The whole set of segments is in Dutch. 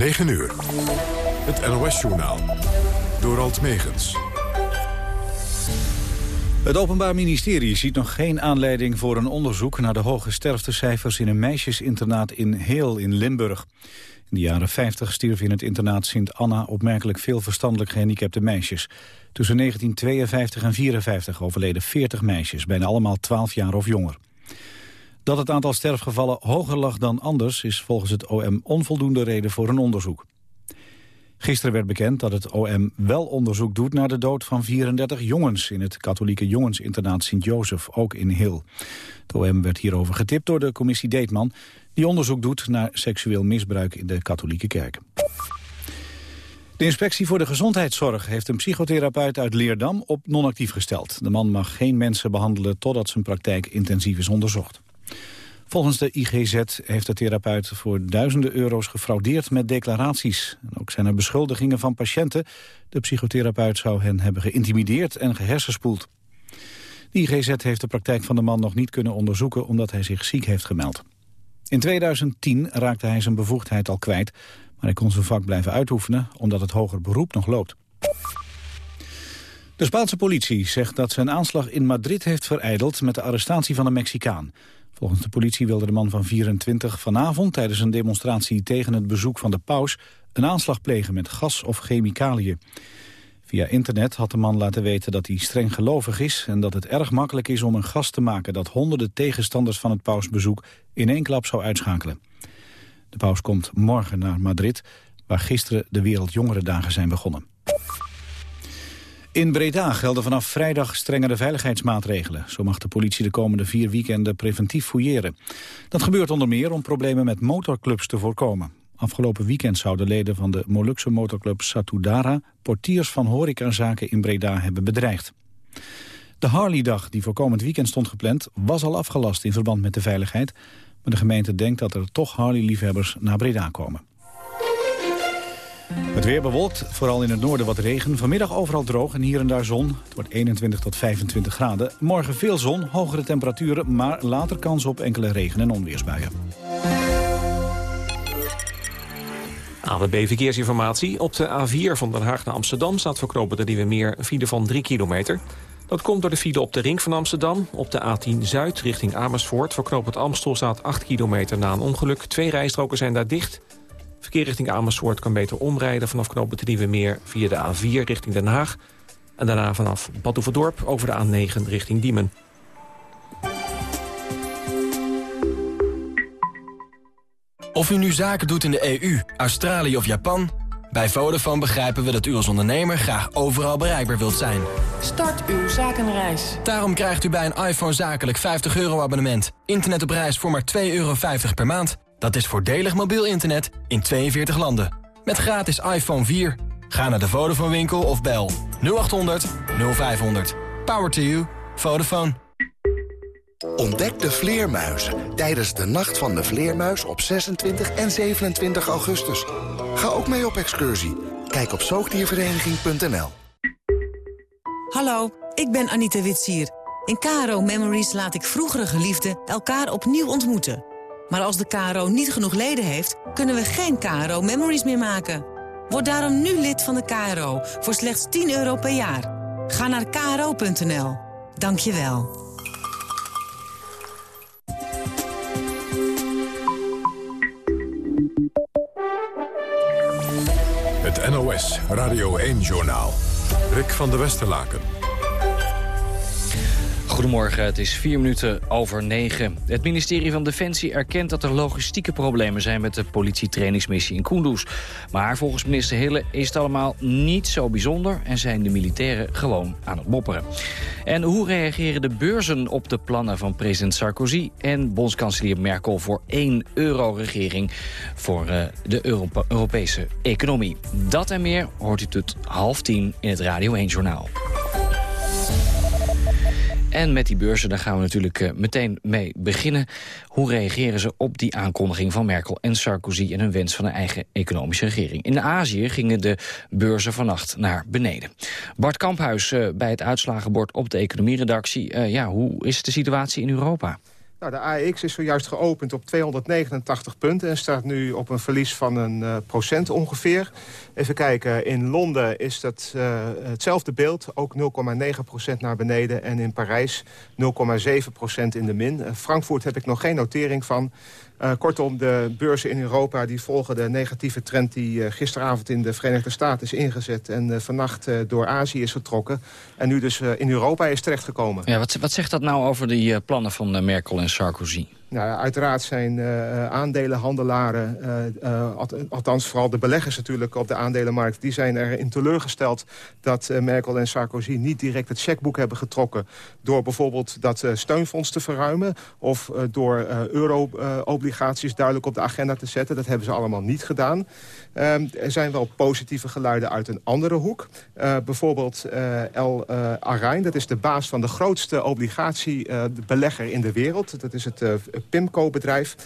9 uur. Het NOS-journaal. Door Alt Megens. Het Openbaar Ministerie ziet nog geen aanleiding voor een onderzoek... naar de hoge sterftecijfers in een meisjesinternaat in Heel in Limburg. In de jaren 50 stierven in het internaat Sint Anna opmerkelijk veel verstandelijk gehandicapte meisjes. Tussen 1952 en 1954 overleden 40 meisjes, bijna allemaal 12 jaar of jonger. Dat het aantal sterfgevallen hoger lag dan anders... is volgens het OM onvoldoende reden voor een onderzoek. Gisteren werd bekend dat het OM wel onderzoek doet... naar de dood van 34 jongens in het katholieke jongensinternaat Sint-Jozef, ook in Hill. Het OM werd hierover getipt door de commissie Deetman... die onderzoek doet naar seksueel misbruik in de katholieke kerk. De inspectie voor de gezondheidszorg heeft een psychotherapeut uit Leerdam op non-actief gesteld. De man mag geen mensen behandelen totdat zijn praktijk intensief is onderzocht. Volgens de IGZ heeft de therapeut voor duizenden euro's gefraudeerd met declaraties. En ook zijn er beschuldigingen van patiënten. De psychotherapeut zou hen hebben geïntimideerd en gehersenspoeld. De IGZ heeft de praktijk van de man nog niet kunnen onderzoeken omdat hij zich ziek heeft gemeld. In 2010 raakte hij zijn bevoegdheid al kwijt, maar hij kon zijn vak blijven uitoefenen omdat het hoger beroep nog loopt. De Spaanse politie zegt dat een aanslag in Madrid heeft vereideld met de arrestatie van een Mexicaan. Volgens de politie wilde de man van 24 vanavond tijdens een demonstratie tegen het bezoek van de paus een aanslag plegen met gas of chemicaliën. Via internet had de man laten weten dat hij streng gelovig is en dat het erg makkelijk is om een gas te maken dat honderden tegenstanders van het pausbezoek in één klap zou uitschakelen. De paus komt morgen naar Madrid, waar gisteren de Wereldjongerendagen zijn begonnen. In Breda gelden vanaf vrijdag strengere veiligheidsmaatregelen. Zo mag de politie de komende vier weekenden preventief fouilleren. Dat gebeurt onder meer om problemen met motorclubs te voorkomen. Afgelopen weekend zouden leden van de Molukse motorclub Satudara... portiers van horecazaken in Breda hebben bedreigd. De Harley-dag die voor komend weekend stond gepland... was al afgelast in verband met de veiligheid. Maar de gemeente denkt dat er toch Harley-liefhebbers naar Breda komen. Het weer bewolkt, vooral in het noorden wat regen. Vanmiddag overal droog en hier en daar zon. Het wordt 21 tot 25 graden. Morgen veel zon, hogere temperaturen, maar later kans op enkele regen- en onweersbuien. AWB Verkeersinformatie. Op de A4 van Den Haag naar Amsterdam staat verknopen de Nieuwe Meer een van 3 kilometer. Dat komt door de file op de ring van Amsterdam. Op de A10 Zuid richting Amersfoort. Verknoopt het Amstel staat 8 kilometer na een ongeluk. Twee rijstroken zijn daar dicht. Verkeer richting Amersfoort kan beter omrijden vanaf de Nieuwe Meer via de A4 richting Den Haag. En daarna vanaf Bad over de A9 richting Diemen. Of u nu zaken doet in de EU, Australië of Japan... bij Vodafone begrijpen we dat u als ondernemer graag overal bereikbaar wilt zijn. Start uw zakenreis. Daarom krijgt u bij een iPhone zakelijk 50 euro abonnement. Internet op reis voor maar 2,50 euro per maand. Dat is voordelig mobiel internet in 42 landen. Met gratis iPhone 4. Ga naar de Vodafone winkel of bel 0800 0500. Power to you. Vodafone. Ontdek de vleermuizen tijdens de Nacht van de Vleermuis op 26 en 27 augustus. Ga ook mee op excursie. Kijk op zoogdiervereniging.nl Hallo, ik ben Anita Witsier. In Caro Memories laat ik vroegere geliefden elkaar opnieuw ontmoeten. Maar als de KRO niet genoeg leden heeft, kunnen we geen KRO Memories meer maken. Word daarom nu lid van de KRO voor slechts 10 euro per jaar. Ga naar kro.nl. Dank je wel. Het NOS Radio 1-journaal. Rick van der Westerlaken. Goedemorgen, het is vier minuten over negen. Het ministerie van Defensie erkent dat er logistieke problemen zijn... met de politietrainingsmissie in Kunduz. Maar volgens minister Hille is het allemaal niet zo bijzonder... en zijn de militairen gewoon aan het mopperen. En hoe reageren de beurzen op de plannen van president Sarkozy... en bondskanselier Merkel voor één euro-regering... voor uh, de Europese economie? Dat en meer hoort u tot half tien in het Radio 1-journaal. En met die beurzen, daar gaan we natuurlijk uh, meteen mee beginnen. Hoe reageren ze op die aankondiging van Merkel en Sarkozy... en hun wens van een eigen economische regering? In Azië gingen de beurzen vannacht naar beneden. Bart Kamphuis uh, bij het uitslagenbord op de economieredactie. Uh, ja, hoe is de situatie in Europa? Nou, de AEX is zojuist geopend op 289 punten... en staat nu op een verlies van een uh, procent ongeveer. Even kijken, in Londen is dat uh, hetzelfde beeld. Ook 0,9 procent naar beneden. En in Parijs 0,7 procent in de min. Uh, Frankfurt heb ik nog geen notering van. Uh, kortom, de beurzen in Europa die volgen de negatieve trend... die uh, gisteravond in de Verenigde Staten is ingezet... en uh, vannacht door Azië is vertrokken. En nu dus in Europa is terechtgekomen. Ja, wat, wat zegt dat nou over die plannen van Merkel en Sarkozy? Nou, uiteraard zijn uh, aandelenhandelaren, uh, althans vooral de beleggers natuurlijk op de aandelenmarkt... die zijn erin teleurgesteld dat Merkel en Sarkozy niet direct het checkboek hebben getrokken... door bijvoorbeeld dat steunfonds te verruimen... of door euro-obligaties duidelijk op de agenda te zetten. Dat hebben ze allemaal niet gedaan. Ehm, er zijn wel positieve geluiden uit een andere hoek. bijvoorbeeld El Arain, dat is de baas van de grootste obligatiebelegger in de wereld. Dat is het PIMCO-bedrijf.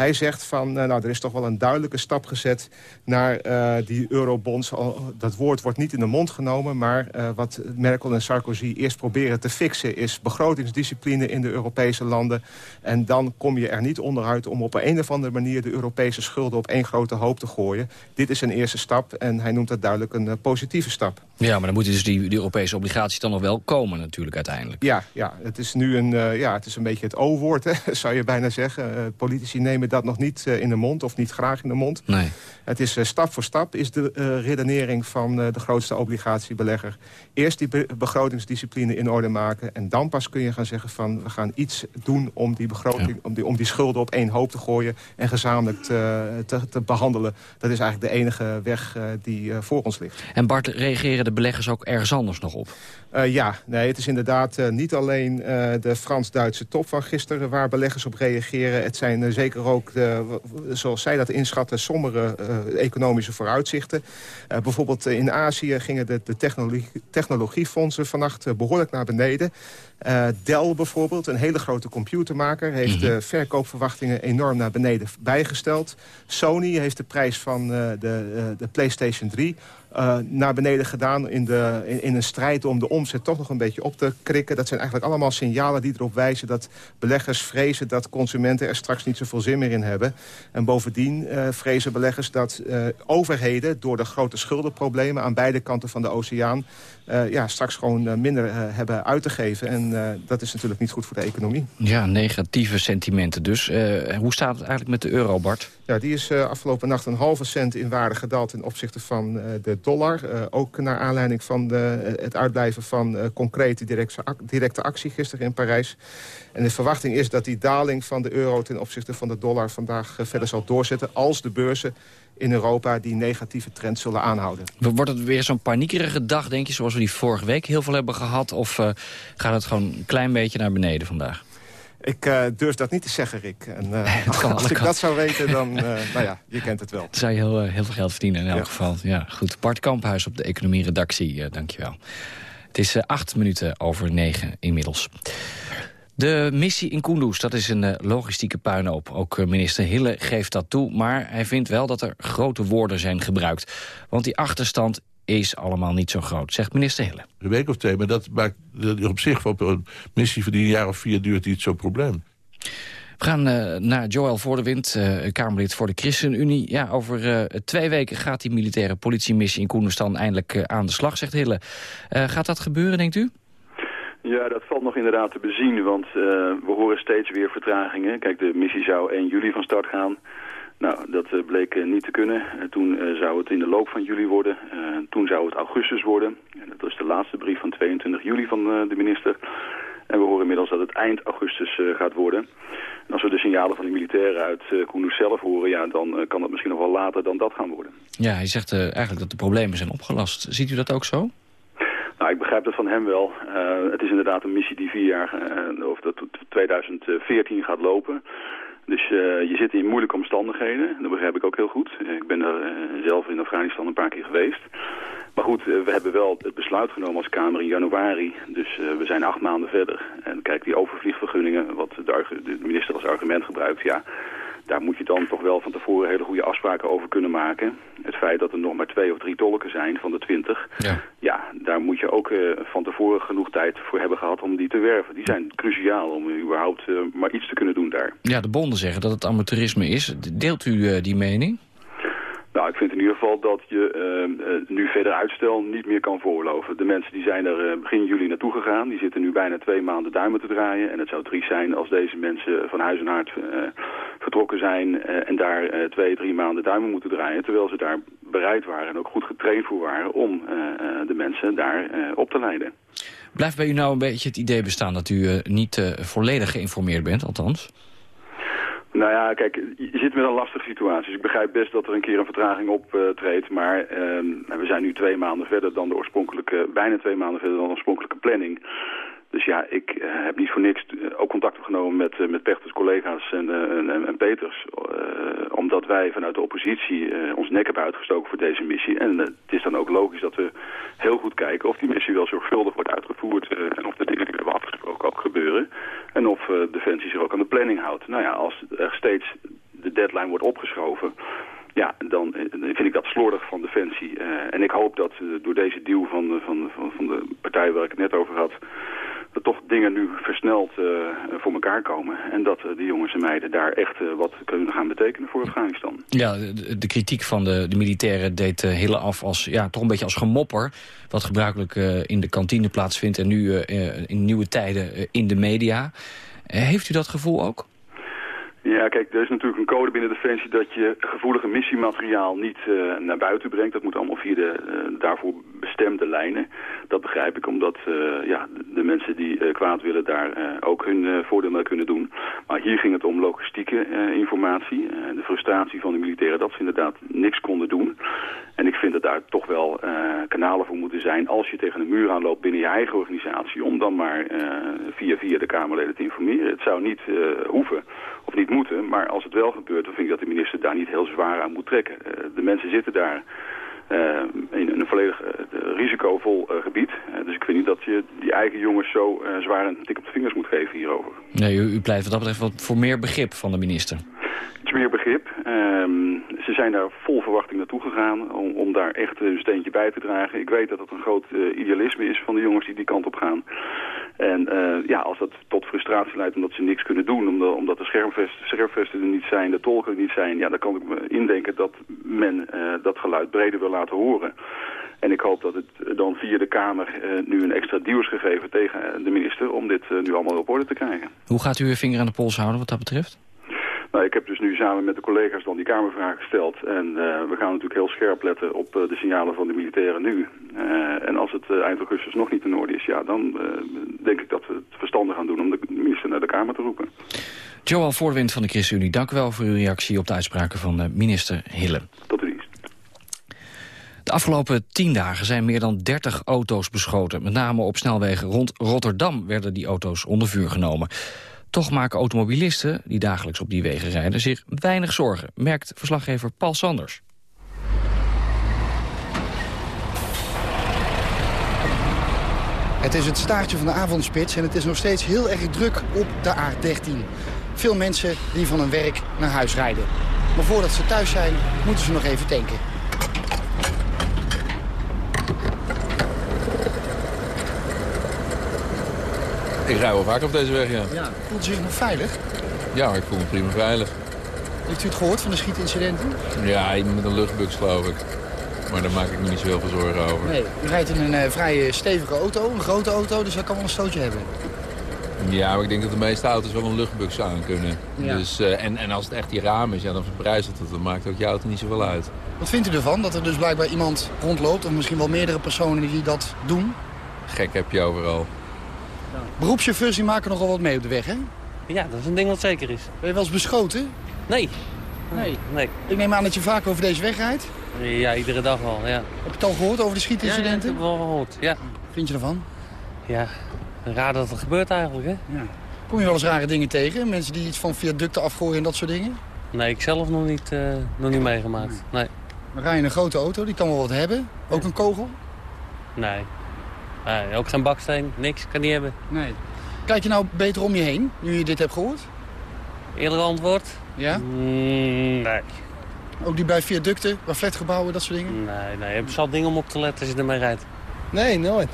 Hij zegt van, eh, nou, er is toch wel een duidelijke stap gezet naar uh, die eurobonds. Dat woord wordt niet in de mond genomen, maar uh, wat Merkel en Sarkozy eerst proberen te fixen... is begrotingsdiscipline in de Europese landen. En dan kom je er niet onderuit om op een of andere manier... de Europese schulden op één grote hoop te gooien. Dit is een eerste stap en hij noemt dat duidelijk een positieve stap. Ja, maar dan moeten dus die, die Europese obligaties dan nog wel komen natuurlijk uiteindelijk. Ja, ja het is nu een, uh, ja, het is een beetje het O-woord, zou je bijna zeggen. Uh, politici nemen dat nog niet uh, in de mond of niet graag in de mond. Nee. Het is stap voor stap is de redenering van de grootste obligatiebelegger. Eerst die be begrotingsdiscipline in orde maken... en dan pas kun je gaan zeggen van we gaan iets doen om die, begroting, ja. om die, om die schulden op één hoop te gooien... en gezamenlijk te, te, te behandelen. Dat is eigenlijk de enige weg die voor ons ligt. En Bart, reageren de de beleggers ook ergens anders nog op? Uh, ja, nee, het is inderdaad uh, niet alleen uh, de Frans-Duitse top van gisteren... waar beleggers op reageren. Het zijn zeker ook, de, zoals zij dat inschatten, sommige economische vooruitzichten. bijvoorbeeld in Azië gingen de, de technologie, technologiefondsen vannacht behoorlijk naar beneden. Dell bijvoorbeeld, een hele grote computermaker... heeft mm -hmm. de verkoopverwachtingen enorm naar beneden bijgesteld. Sony heeft de prijs van de, de PlayStation 3 uh, naar beneden gedaan in, de, in, in, een strijd om de omzet toch nog een beetje op te krikken. Dat zijn eigenlijk allemaal signalen die erop wijzen dat beleggers vrezen dat consumenten er straks niet zoveel zin meer in hebben. En bovendien uh, vrezen beleggers dat uh, overheden door de grote schuldenproblemen aan beide kanten van de oceaan ja, straks gewoon minder hebben uit te geven. En dat is natuurlijk niet goed voor de economie. Ja, negatieve sentimenten dus. hoe staat het eigenlijk met de euro, Bart? Ja, die is afgelopen nacht een halve cent in waarde gedaald... ten opzichte van de dollar. ook naar aanleiding van de, het uitblijven van concrete directe, actie gisteren in Parijs. En de verwachting is dat die daling van de euro ten opzichte van de dollar... vandaag verder zal doorzetten als de beurzen in Europa die negatieve trend zullen aanhouden. Wordt het weer zo'n paniekerige dag, denk je, zoals we die vorige week heel veel hebben gehad? Of gaat het gewoon een klein beetje naar beneden vandaag? Ik uh, durf dat niet te zeggen, Rick. En, uh, als ik dat zou weten, dan, uh, nou ja, je kent het wel. Dan zou je heel, heel veel geld verdienen in elk ja. geval. Ja, goed. Bart Kamphuis op de economie-redactie, dankjewel. Het is acht minuten over negen inmiddels. De missie in Kunduz, dat is een logistieke puinhoop. Ook minister Hille geeft dat toe, maar hij vindt wel dat er grote woorden zijn gebruikt. Want die achterstand is allemaal niet zo groot, zegt minister Hille. Een week of twee, maar dat maakt op zich op een missie die een jaar of vier duurt niet zo'n probleem. We gaan uh, naar Joël Voordewind, uh, Kamerlid voor de ChristenUnie. Ja, over uh, twee weken gaat die militaire politiemissie in Koenderstan eindelijk aan de slag, zegt Hille. gaat dat gebeuren, denkt u? Ja, dat valt nog inderdaad te bezien, want uh, we horen steeds weer vertragingen. Kijk, de missie zou 1 juli van start gaan. Nou, dat uh, bleek uh, niet te kunnen. toen zou het in de loop van juli worden. toen zou het augustus worden. En dat is de laatste brief van 22 juli van de minister. En we horen inmiddels dat het eind augustus gaat worden. En als we de signalen van de militairen uit uh, Kunduz zelf horen... Ja, dan kan het misschien nog wel later dan dat gaan worden. Ja, hij zegt eigenlijk dat de problemen zijn opgelast. Ziet u dat ook zo? Nou, ik begrijp dat van hem wel. Uh, het is inderdaad een missie die vier jaar, uh, of dat 2014 gaat lopen. Dus uh, je zit in moeilijke omstandigheden. Dat begrijp ik ook heel goed. Ik ben er zelf in Afghanistan een paar keer geweest. Maar goed, we hebben wel het besluit genomen als Kamer in januari. Dus we zijn acht maanden verder. En kijk, die overvliegvergunningen, wat de, de minister als argument gebruikt... ja, daar moet je dan toch wel van tevoren hele goede afspraken over kunnen maken. Het feit dat er nog maar twee of drie tolken zijn van de twintig... Ja. ja, daar moet je ook eh, van tevoren genoeg tijd voor hebben gehad om die te werven. Die zijn cruciaal om überhaupt uh, maar iets te kunnen doen daar. Ja, de bonden zeggen dat het amateurisme is. Deelt u uh, die mening? Nou, ik vind in ieder geval dat je uh, uh, nu verder uitstel niet meer kan voorloven. De mensen die zijn er uh, begin juli naartoe gegaan. Die zitten nu bijna twee maanden duimen te draaien. En het zou triest zijn als deze mensen van huis en hart vertrokken zijn... en daar twee, drie maanden duimen moeten draaien. Terwijl ze daar bereid waren en ook goed getraind voor waren... om de mensen daar op te leiden. Blijft bij u nou een beetje het idee bestaan dat u niet volledig geïnformeerd bent, althans? Nou ja, kijk, je zit met een lastige situatie. Dus ik begrijp best dat er een keer een vertraging optreedt. Maar uh, we zijn nu twee maanden verder dan de oorspronkelijke... bijna twee maanden verder dan de oorspronkelijke planning. Dus ja, ik uh, heb niet voor niks ook contact opgenomen met, uh, met Pechters collega's en, en, en, Peters. omdat wij vanuit de oppositie ons nek hebben uitgestoken voor deze missie. En het is dan ook logisch dat we heel goed kijken of die missie wel zorgvuldig wordt uitgevoerd. en of de dingen die we hebben afgesproken ook gebeuren. En of Defensie zich ook aan de planning houdt. Nou ja, als er steeds de deadline wordt opgeschoven... Ja, dan vind ik dat slordig van Defensie. en ik hoop dat door deze deal van, van, van, van de partij waar ik het net over had dat toch dingen nu versneld uh, voor elkaar komen. En dat uh, de jongens en meiden daar echt uh, wat kunnen gaan betekenen voor Afghanistan. Ja, de, de kritiek van de, de militairen deed hele af als, ja, toch een beetje als gemopper. Wat gebruikelijk in de kantine plaatsvindt en nu in nieuwe tijden in de media. heeft u dat gevoel ook? Ja, kijk, er is natuurlijk een code binnen Defensie dat je gevoelige missiemateriaal niet uh, naar buiten brengt. Dat moet allemaal via de uh, daarvoor bestemde lijnen. Dat begrijp ik, omdat uh, ja, de mensen die kwaad willen daar ook hun voordeel mee kunnen doen. Maar hier ging het om logistieke informatie. de frustratie van de militairen dat ze inderdaad niks konden doen. En ik vind dat daar toch wel kanalen voor moeten zijn als je tegen een muur aanloopt binnen je eigen organisatie. Om dan maar via, via de Kamerleden te informeren. Het zou niet hoeven of niet moeten. Maar als het wel gebeurt, dan vind ik dat de minister daar niet heel zwaar aan moet trekken. De mensen zitten daar in een volledig uh, risicovol gebied. dus ik vind niet dat je die eigen jongens zo zwaar een tik op de vingers moet geven hierover. Nee, u, u pleit wat dat betreft voor meer begrip van de minister. Iets meer begrip. Um, ze zijn daar vol verwachting naartoe gegaan om, om daar echt een steentje bij te dragen. Ik weet dat het een groot idealisme is van de jongens die die kant op gaan. En uh, ja, als dat tot frustratie leidt omdat ze niks kunnen doen, omdat, de schermvesten, er niet zijn, de tolken er niet zijn, ja, dan kan ik me indenken dat men uh, dat geluid breder wil laten horen. En ik hoop dat het dan via de Kamer nu een extra duw is gegeven tegen de minister om dit nu allemaal op orde te krijgen. Hoe gaat u uw vinger aan de pols houden wat dat betreft? Nou, ik heb dus nu samen met de collega's dan die Kamervraag gesteld. En uh, we gaan natuurlijk heel scherp letten op uh, de signalen van de militairen nu. Uh, en als het eind augustus nog niet in orde is, ja, dan denk ik dat we het verstandig gaan doen om de minister naar de Kamer te roepen. Johan Voorwind van de ChristenUnie, dank u wel voor uw reactie op de uitspraken van minister Hille. Tot dienst. De afgelopen tien dagen zijn meer dan 30 auto's beschoten. Met name op snelwegen rond Rotterdam werden die auto's onder vuur genomen. Toch maken automobilisten, die dagelijks op die wegen rijden, zich weinig zorgen, merkt verslaggever Paul Sanders. Het is het staartje van de avondspits en het is nog steeds heel erg druk op de A13. Veel mensen die van hun werk naar huis rijden. Maar voordat ze thuis zijn, moeten ze nog even tanken. Ik rij wel vaak op deze weg, ja. ja. Voelt u zich nog veilig? Ja, ik voel me prima veilig. Heeft u het gehoord van de schietincidenten? Ja, met een luchtbux geloof ik. Maar daar maak ik me niet zoveel zorgen over. Nee, u rijdt in een uh, vrij stevige auto, een grote auto, dus dat kan wel een stootje hebben. Ja, maar ik denk dat de meeste auto's wel een luchtbux aan kunnen. Ja. Dus, uh, en, en als het echt die raam is, ja, dan verbrijzelt het. Dan maakt ook je auto niet zoveel uit. Wat vindt u ervan, dat er dus blijkbaar iemand rondloopt... of misschien wel meerdere personen die dat doen? Gek heb je overal. Beroepschauffeurs die maken nogal wat mee op de weg, hè? Ja, dat is een ding wat zeker is. Ben je wel eens beschoten? Nee. Nee. nee. Ik neem aan dat je vaak over deze weg rijdt? Ja, iedere dag wel, ja. Heb je het al gehoord over de schietincidenten? Ja, ja, ik heb wel gehoord, ja. Vind je ervan? Ja, raar dat het gebeurt eigenlijk, hè? Ja. Kom je wel eens rare dingen tegen? Mensen die iets van viaducten afgooien en dat soort dingen? Nee, ik zelf nog niet, uh, nog niet meegemaakt, nee. Dan rij je in een grote auto, die kan wel wat hebben. Ook een kogel? Nee. Nee. Ook geen baksteen, niks, kan niet hebben. Nee. Kijk je nou beter om je heen, nu je dit hebt gehoord? Eerder antwoord? Ja? Mm, nee. Ook die bij viaducten, bij flatgebouwen, dat soort dingen? Nee, nee. Je hebt zat dingen om op te letten als je ermee rijdt. Nee, nooit.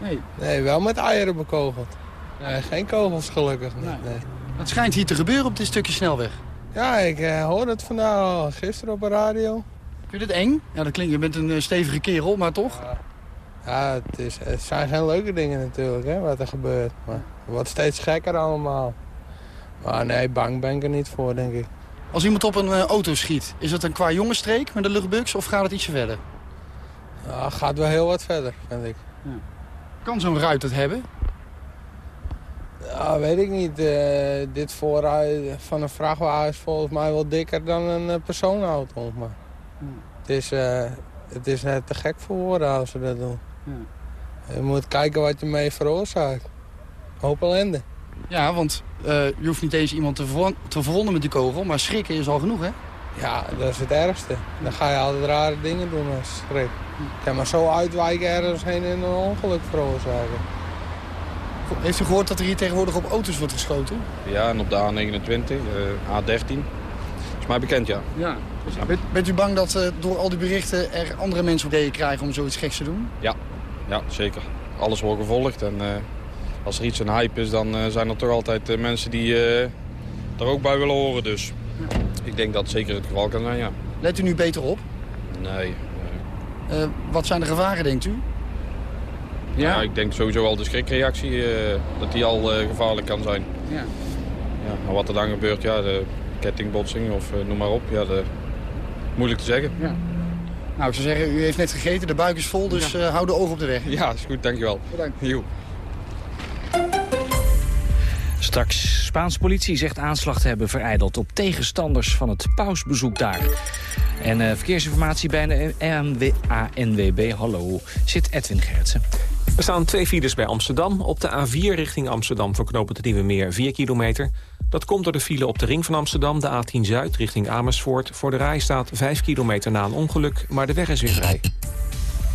Nee. Nee, wel met eieren bekogeld. Nee, geen kogels gelukkig. Nee. nee. Het schijnt hier te gebeuren op dit stukje snelweg. Ja, ik uh, hoorde het vandaag al gisteren op de radio. Vind je het eng? Ja, dat klinkt, je bent een uh, stevige kerel, maar toch? Ja, ja het, is, het zijn geen leuke dingen natuurlijk, hè, wat er gebeurt. Maar het wordt steeds gekker allemaal. Maar nee, bang ben ik er niet voor, denk ik. Als iemand op een uh, auto schiet, is dat een qua jongensstreek met de luchtbugs of gaat het ietsje verder? Ja, gaat wel heel wat verder, vind ik. Ja. Kan zo'n ruit het hebben? Ja, weet ik niet. Uh, dit voorruit van een vrachtwagen is volgens mij wel dikker dan een uh, personenauto. Maar ja. het, is, uh, het is net te gek voor woorden als ze dat doen. Ja. Je moet kijken wat je mee veroorzaakt. Hoop ellende. Ja, want je hoeft niet eens iemand te, ver te verwonden met die kogel, maar schrikken is al genoeg, hè? Ja, dat is het ergste. Dan ga je altijd rare dingen doen als schrik. Je kan maar zo uitwijken ergens heen en een ongeluk veroorzaken. Heeft u gehoord dat er hier tegenwoordig op auto's wordt geschoten? Ja, en op de A29, uh, A13. is mij bekend, ja. ja. Bent, bent, u bang dat uh, door al die berichten er andere mensen ideeën krijgen om zoiets geks te doen? Ja, ja zeker. Alles wordt gevolgd en uh, als er iets een hype is, dan zijn er toch altijd mensen die er ook bij willen horen. Dus ja. ik denk dat het zeker het geval kan zijn, ja. Let u nu beter op? Nee. wat zijn de gevaren, denkt u? Ja? ja? ik denk sowieso al de schrikreactie, uh, dat die al uh, gevaarlijk kan zijn. Ja. Ja, maar wat er dan gebeurt, ja, de kettingbotsing of uh, noem maar op, ja, de, moeilijk te zeggen. Ja. Nou, ik zou zeggen, u heeft net gegeten, de buik is vol, dus ja. hou de ogen op de weg. Ja, is goed, dankjewel. Bedankt. Jo. Straks, Spaanse politie zegt aanslag te hebben vereideld op tegenstanders van het pausbezoek daar. En uh, verkeersinformatie bij de ANWB, hallo, zit Edwin Gertsen. Er staan twee files bij Amsterdam. Op de A4 richting Amsterdam verknopen het Nieuwe Meer 4 kilometer. Dat komt door de file op de ring van Amsterdam, de A10 Zuid richting Amersfoort. Voor de rij staat 5 kilometer na een ongeluk, maar de weg is weer vrij.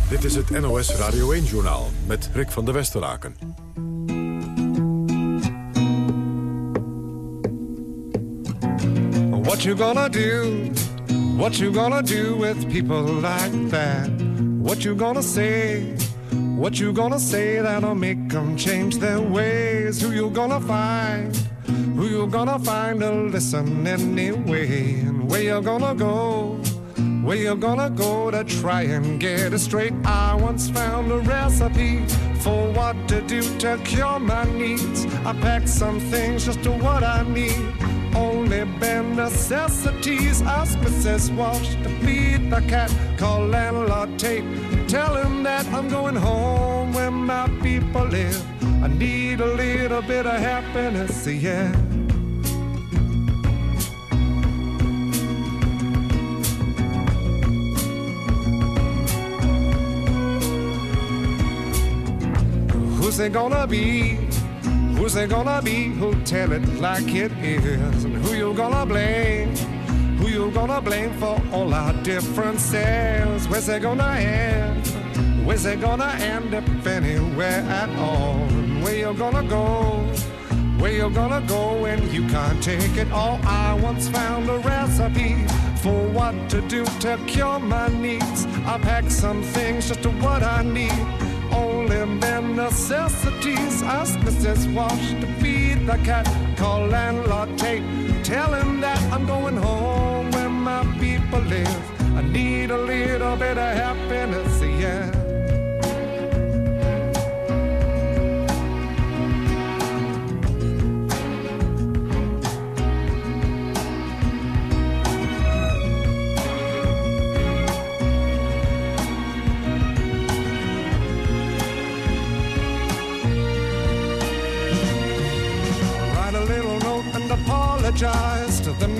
Dit is het NOS Radio 1-journaal met Rick van der Westeraken. What you gonna do? What you gonna do with people like that? What you gonna say? What you gonna say that'll make them change their ways? Who you gonna find? Who you gonna find to listen anyway? And where you gonna go? Where you gonna go to try and get it straight? I once found a recipe for what to do to cure my needs. I packed some things just to what I need only bare necessities. Ask Mrs. Walsh to feed the cat. Call landlord Tate. Tell him that I'm going home where my people live. I need a little bit of happiness, yeah. Who's it gonna be? Who's it gonna be who'll tell it like it is? And who you gonna blame? Who you gonna blame for all our differences? Where's it gonna end? Where's it gonna end up anywhere at all? Where you gonna go? Where you gonna go when you can't take it all? I once found a recipe for what to do to cure my needs. I packed some things just to what I need only bare necessities. Ask Mrs. Walsh to feed the cat. Call landlord Tate. Tell him that I'm going home where my people live. I need a little bit of happiness,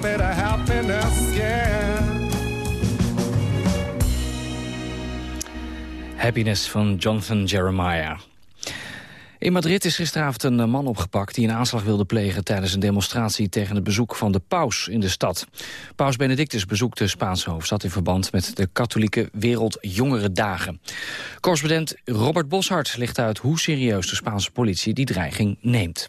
little bit happiness, yeah. Happiness van Jonathan Jeremiah. In Madrid is gisteravond een eh, man opgepakt die een aanslag wilde plegen tijdens een demonstratie tegen het bezoek van de paus in de stad. Paus Benedictus bezoekt de Spaanse hoofdstad in verband met de katholieke Wereldjongerendagen. Correspondent Robert Boshart legt uit hoe serieus de Spaanse politie die dreiging neemt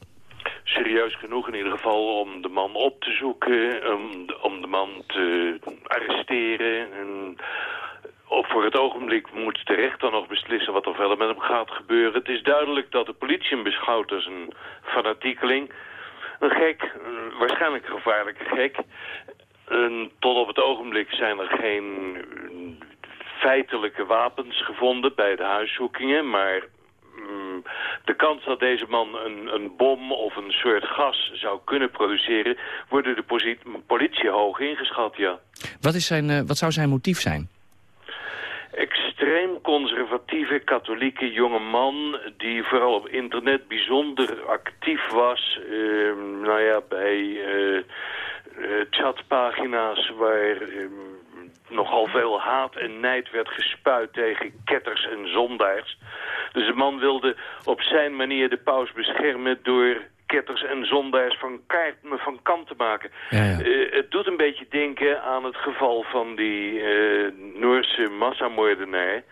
serieus genoeg in ieder geval om de man op te zoeken, om om de man te arresteren. En voor het ogenblik moet de rechter nog beslissen wat er verder met hem gaat gebeuren. Het is duidelijk dat de politie hem beschouwt als een fanatiekeling. Een gek, waarschijnlijk een gevaarlijke gek. En tot op het ogenblik zijn er geen feitelijke wapens gevonden bij de huiszoekingen, maar de kans dat deze man een, een, bom of een soort gas zou kunnen produceren... wordt door de politie hoog ingeschat, ja. Wat, is zijn, uh, wat zou zijn motief zijn? extreem conservatieve katholieke jonge man... die vooral op internet bijzonder actief was. Uh, nou ja, bij uh, chatpagina's waar ehm, nogal veel haat en nijd werd gespuit tegen ketters en zondaars. Dus de man wilde op zijn manier de paus beschermen door ketters en zondaars van, kaart, van kant te maken. Ja, ja. Uh, het doet een beetje denken aan het geval van die uh, Noorse massamoordenaar.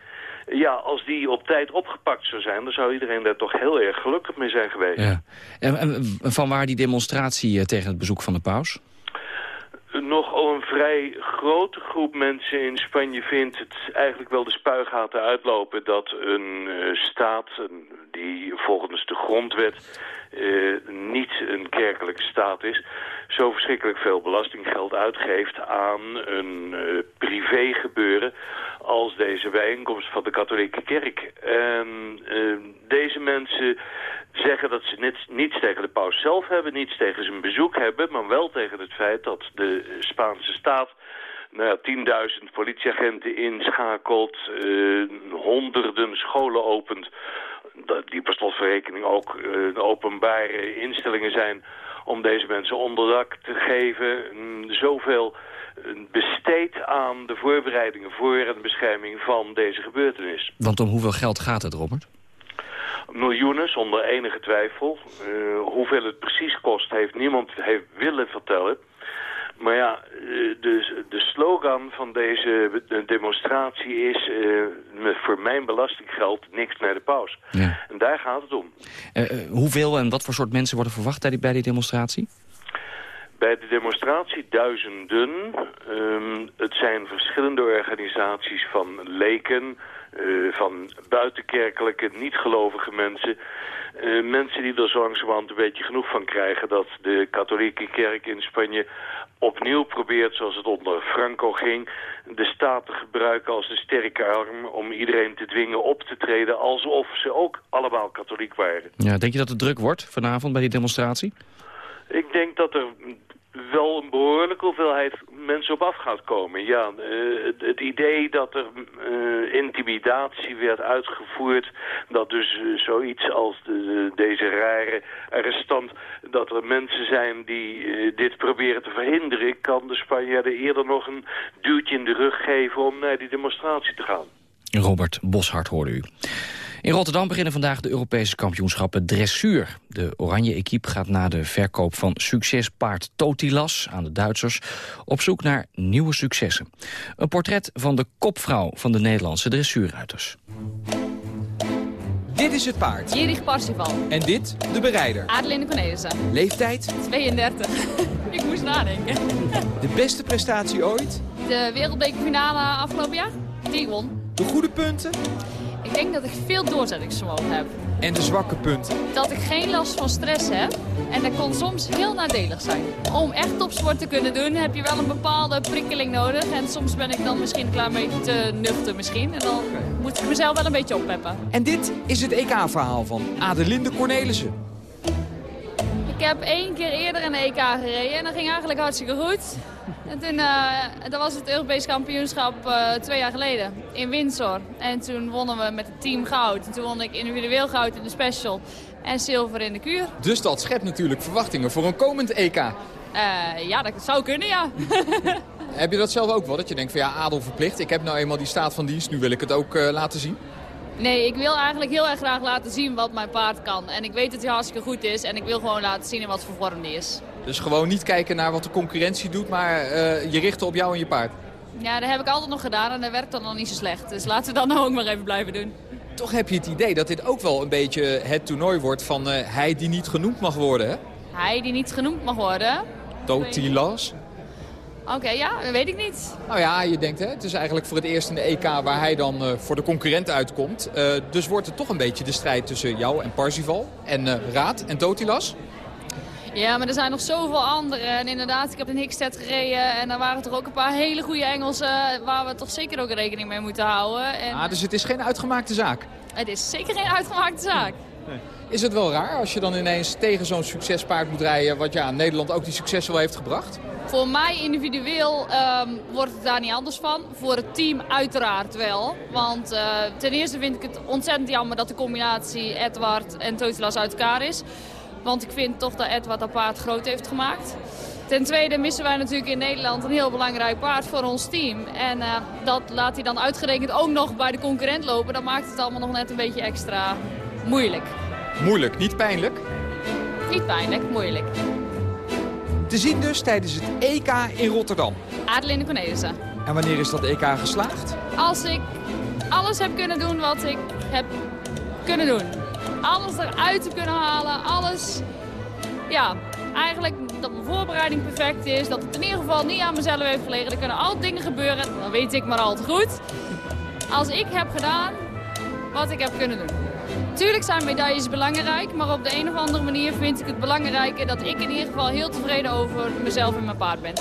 Ja, als die op tijd opgepakt zou zijn... dan zou iedereen daar toch heel erg gelukkig mee zijn geweest. Ja. En, en van waar die demonstratie uh, tegen het bezoek van de paus? Nogal een vrij grote groep mensen in Spanje vindt het eigenlijk wel de spuigaten uitlopen dat een uh, staat die volgens de grondwet niet een kerkelijke staat is, zo verschrikkelijk veel belastinggeld uitgeeft aan een uh, privé gebeuren als deze bijeenkomst van de katholieke kerk. En uh, deze mensen zeggen dat ze niets tegen de paus zelf hebben, niets tegen zijn bezoek hebben, maar wel tegen het feit dat de Spaanse staat nou ja, 10.000 politieagenten inschakelt, uh, honderden scholen opent die per slotverrekening ook uh, openbare instellingen zijn om deze mensen onderdak te geven. Mm, zoveel eh, besteed aan de voorbereidingen voor en de bescherming van deze gebeurtenis. Want om hoeveel geld gaat het, Robert? Miljoenen, zonder enige twijfel. Uh, hoeveel het precies kost, heeft niemand heeft willen vertellen. Maar ja, eh, de, de slogan van deze demonstratie is... Uh, voor mijn belastinggeld niks naar de paus. Ja. En daar gaat het om. Uh, hoeveel en wat voor soort mensen worden verwacht bij die demonstratie? Bij de demonstratie duizenden. Um, het zijn verschillende organisaties van leken... Uh, van buitenkerkelijke, niet-gelovige mensen... Uh, mensen die er zo langzamerhand een beetje genoeg van krijgen... dat de katholieke kerk in Spanje opnieuw probeert, zoals het onder Franco ging... de staat te gebruiken als een sterke arm... om iedereen te dwingen op te treden... alsof ze ook allemaal katholiek waren. Ja, denk je dat het druk wordt vanavond bij die demonstratie? Ik denk dat er wel een behoorlijke hoeveelheid mensen op af gaat komen. Ja, uh, het, idee dat er uh, intimidatie werd uitgevoerd... dat dus uh, zoiets als de, deze rare arrestant... dat er mensen zijn die dit proberen te verhinderen... kan de Spanjaarden eerder nog een duwtje in de rug geven om naar die demonstratie te gaan. Robert Boshart hoorde u. In Rotterdam beginnen vandaag de Europese kampioenschappen dressuur. De oranje equipe gaat na de verkoop van succespaard Totilas aan de Duitsers... op zoek naar nieuwe successen. Een portret van de kopvrouw van de Nederlandse dressuurruiters. Dit is het paard. Jerich Parsifal. En dit de berijder. Adeline Cornelissen. Leeftijd? 32. Ik moest nadenken. De beste prestatie ooit? De wereldbekerfinale afgelopen jaar. Die won. De goede punten? Ik denk dat ik veel doorzettingsvermogen heb. En de zwakke punten? Dat ik geen last van stress heb. En dat kon soms heel nadelig zijn. Om echt topsport te kunnen doen heb je wel een bepaalde prikkeling nodig. En soms ben ik dan misschien klein beetje te nuchter misschien. En dan moet ik mezelf wel een beetje oppeppen. En dit is het EK-verhaal van Adelinde Cornelissen. Ik heb één keer eerder een EK gereden en dat ging eigenlijk hartstikke goed. En toen uh, dat was het Europees kampioenschap uh, twee jaar geleden in Windsor. En toen wonnen we met het team goud. En toen won ik individueel goud in de special en zilver in de kuur. Dus dat schept natuurlijk verwachtingen voor een komend EK. Uh, ja, dat zou kunnen, ja. heb je dat zelf ook wel? Dat je denkt van ja, adel verplicht. Ik heb nou eenmaal die staat van dienst, nu wil ik het ook laten zien. Nee, ik wil eigenlijk heel erg graag laten zien wat mijn paard kan. En ik weet dat hij hartstikke goed is en ik wil gewoon laten zien in wat voor vorm die is. Dus gewoon niet kijken naar wat de concurrentie doet, maar uh, je richten op jou en je paard. Ja, dat heb ik altijd nog gedaan en dat werkt dan nog niet zo slecht. Dus laten we dat nou ook maar even blijven doen. Toch heb je het idee dat dit ook wel een beetje het toernooi wordt van uh, hij die niet genoemd mag worden, hè? Hij die niet genoemd mag worden? Totilas? Oké, ja, dat weet ik niet. Nou ja, je denkt, hè, het is eigenlijk voor het eerst in de EK waar hij dan uh, voor de concurrent uitkomt. Uh, dus wordt het toch een beetje de strijd tussen jou en Parzival en uh, Raad en Totilas? Ja, maar er zijn nog zoveel anderen. En inderdaad, ik heb in Hickstead gereden en daar waren toch ook een paar hele goede Engelsen waar we toch zeker ook rekening mee moeten houden. En... Ah, dus het is geen uitgemaakte zaak? Het is zeker geen uitgemaakte zaak. Nee. Is het wel raar als je dan ineens tegen zo'n succespaard moet rijden... wat ja, Nederland ook die succes wel heeft gebracht? Voor mij individueel um, wordt het daar niet anders van. Voor het team uiteraard wel. Want uh, ten eerste vind ik het ontzettend jammer dat de combinatie Edward en Totilas uit elkaar is. Want ik vind toch dat Edward dat paard groot heeft gemaakt. Ten tweede missen wij natuurlijk in Nederland een heel belangrijk paard voor ons team. En uh, dat laat hij dan uitgerekend ook nog bij de concurrent lopen. Dat maakt het allemaal nog net een beetje extra moeilijk. Moeilijk, niet pijnlijk? Niet pijnlijk, moeilijk. Te zien dus tijdens het EK in Rotterdam. Adelinde Cornelissen. En wanneer is dat EK geslaagd? Als ik alles heb kunnen doen wat ik heb kunnen doen. Alles eruit te kunnen halen, alles... Ja, eigenlijk dat mijn voorbereiding perfect is. Dat het in ieder geval niet aan mezelf heeft gelegen. Er kunnen altijd dingen gebeuren, dan weet ik maar al te goed. Als ik heb gedaan wat ik heb kunnen doen. Tuurlijk zijn medailles belangrijk, maar op de een of andere manier vind ik het belangrijker dat ik in ieder geval heel tevreden over mezelf en mijn paard ben.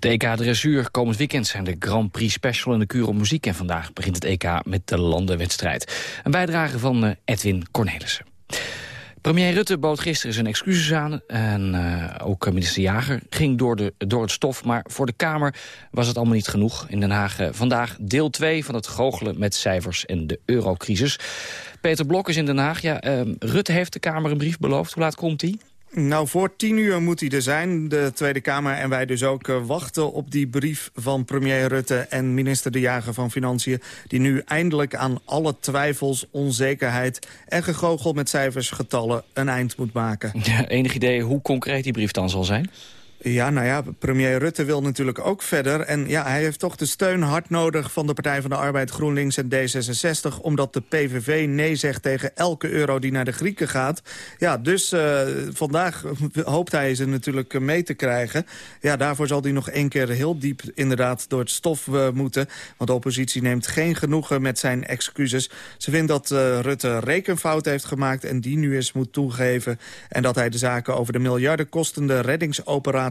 De EK Dressuur komend weekend zijn de Grand Prix Special en de Curo Muziek. En vandaag begint het EK met de landenwedstrijd. Een bijdrage van eh, Edwin Cornelissen. Premier Rutte bood gisteren zijn excuses aan. En uh, ook minister Jager ging door, de, door het stof. Maar voor de Kamer was het allemaal niet genoeg. In Den Haag uh, vandaag deel 2 van het goochelen met cijfers en de eurocrisis. Peter Blok is in Den Haag. Ja, uh, Rutte heeft de Kamer een brief beloofd. Hoe laat komt hij? Nou, voor tien uur moet hij er zijn, de Tweede Kamer. En wij dus ook uh, wachten op die brief van premier Rutte en minister De Jager van Financiën... die nu eindelijk aan alle twijfels, onzekerheid en gegoochel met cijfers, getallen een eind moet maken. Ja, enig idee hoe concreet die brief dan zal zijn? Ja, nou ja, premier Rutte wil natuurlijk ook verder. En ja, hij heeft toch de steun hard nodig van de Partij van de Arbeid, GroenLinks en D66... omdat de PVV nee zegt tegen elke euro die naar de Grieken gaat. Ja, dus uh, vandaag hoopt hij ze natuurlijk mee te krijgen. Ja, daarvoor zal hij nog één keer heel diep inderdaad door het stof uh, moeten. Want de oppositie neemt geen genoegen met zijn excuses. Ze vindt dat uh, Rutte rekenfout heeft gemaakt en die nu eens moet toegeven. En dat hij de zaken over de miljarden kostende reddingsoperatie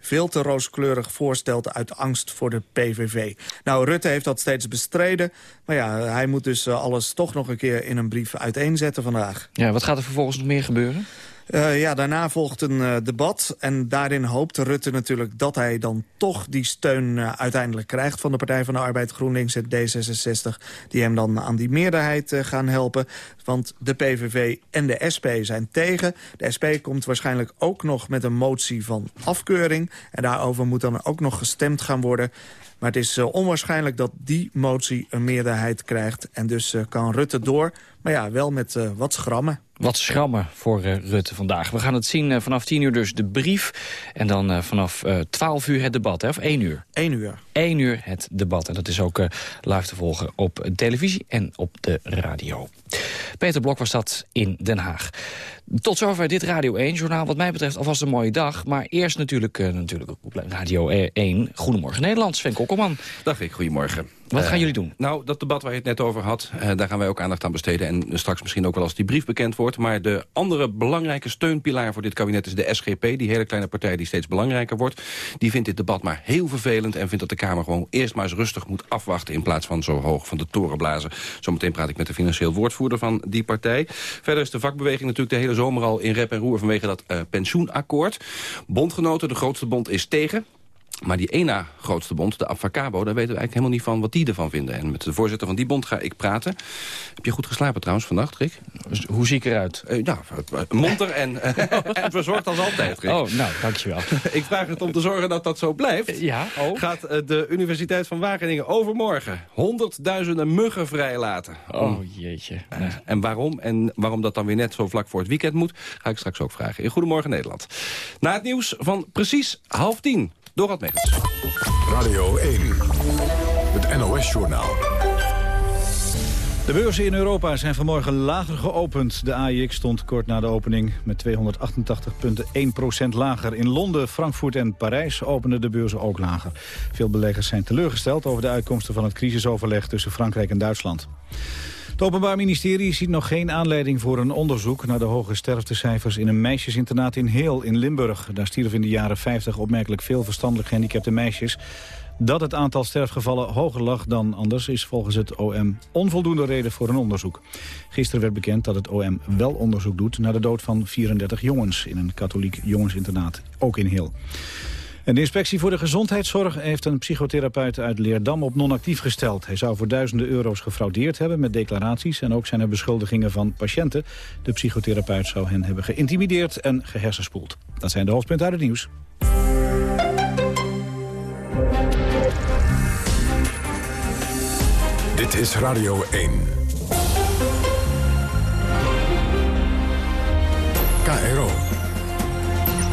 veel te rooskleurig voorstelt uit angst voor de PVV. Nou, Rutte heeft dat steeds bestreden. Maar ja, hij moet dus eh, alles toch nog een keer in een brief uiteenzetten vandaag. Ja, wat gaat er vervolgens nog meer gebeuren? Uh, ja, daarna volgt een uh, debat. En daarin hoopt Rutte natuurlijk dat hij dan toch die steun uh, uiteindelijk krijgt... van de Partij van de Arbeid, GroenLinks en D66... die hem dan aan die meerderheid gaan helpen. Want de PVV en de SP zijn tegen. De SP komt waarschijnlijk ook nog met een motie van afkeuring. En daarover moet dan ook nog gestemd gaan worden. Maar het is onwaarschijnlijk dat die motie een meerderheid krijgt. En dus kan Rutte door, maar ja, wel met wat schrammen. Wat schrammen voor uh, Rutte vandaag. We gaan het zien uh, vanaf 10 uur dus de brief. En dan uh, vanaf 12 uur het debat, hè? of 1 uur? 1 uur. 1 uur het debat. En dat is ook live te volgen op televisie en op de radio. Peter Blok was dat in Den Haag. Tot zover dit Radio 1-journaal. Wat mij betreft alvast een mooie dag. Maar eerst natuurlijk, natuurlijk op Radio 1. Goedemorgen Nederland, Sven Kokkelman. Dag ik, goedemorgen. Wat gaan jullie doen? Nou, dat debat waar je het net over had, uh, daar gaan wij ook aandacht aan besteden. En straks misschien ook wel als die brief bekend wordt. Maar de andere belangrijke steunpilaar voor dit kabinet is de SGP. Die hele kleine partij die steeds belangrijker wordt. Die vindt dit debat maar heel vervelend. En vindt dat de Kamer gewoon eerst maar eens rustig moet afwachten... in plaats van zo hoog van de toren blazen. Zometeen praat ik met de financieel woordvoerder van die partij. Verder is de vakbeweging natuurlijk de hele zomer al in rep en roer... vanwege dat uh, pensioenakkoord. Bondgenoten, de grootste bond, is tegen. Maar die ena grootste bond, de Avacabo, daar weten we eigenlijk helemaal niet van wat die ervan vinden. En met de voorzitter van die bond ga ik praten. Heb je goed geslapen trouwens vannacht, Rick? Hoe zie ik eruit? Uh, nou, monter en, verzorgd als altijd, Rick. Oh, nou, dankjewel. ik vraag het om te zorgen dat dat zo blijft. Ja, oh. Gaat de Universiteit van Wageningen overmorgen honderdduizenden muggen vrijlaten. Oh, jeetje. En waarom? En waarom dat dan weer net zo vlak voor het weekend moet, ga ik straks ook vragen. In Goedemorgen Nederland. Na het nieuws van precies half tien. Dorot Megens. Radio 1, het NOS-journaal. De beurzen in Europa zijn vanmorgen lager geopend. De AIX stond kort na de opening met 288 punten 1% lager. In Londen, Frankfurt en Parijs openden de beurzen ook lager. Veel beleggers zijn teleurgesteld over de uitkomsten van het crisisoverleg tussen Frankrijk en Duitsland. Het Openbaar Ministerie ziet nog geen aanleiding voor een onderzoek... naar de hoge sterftecijfers in een meisjesinternaat in Heel in Limburg. Daar stierven in de jaren 50 opmerkelijk veel verstandelijk gehandicapte meisjes. Dat het aantal sterfgevallen hoger lag dan anders... is volgens het OM onvoldoende reden voor een onderzoek. Gisteren werd bekend dat het OM wel onderzoek doet... naar de dood van 34 jongens in een katholiek jongensinternaat, ook in Heel. En de inspectie voor de gezondheidszorg heeft een psychotherapeut uit Leerdam op non-actief gesteld. Hij zou voor duizenden euro's gefraudeerd hebben met declaraties en ook zijn er beschuldigingen van patiënten. De psychotherapeut zou hen hebben geïntimideerd en gehersenspoeld. Dat zijn de hoofdpunten uit het nieuws. Dit is Radio 1. KRO.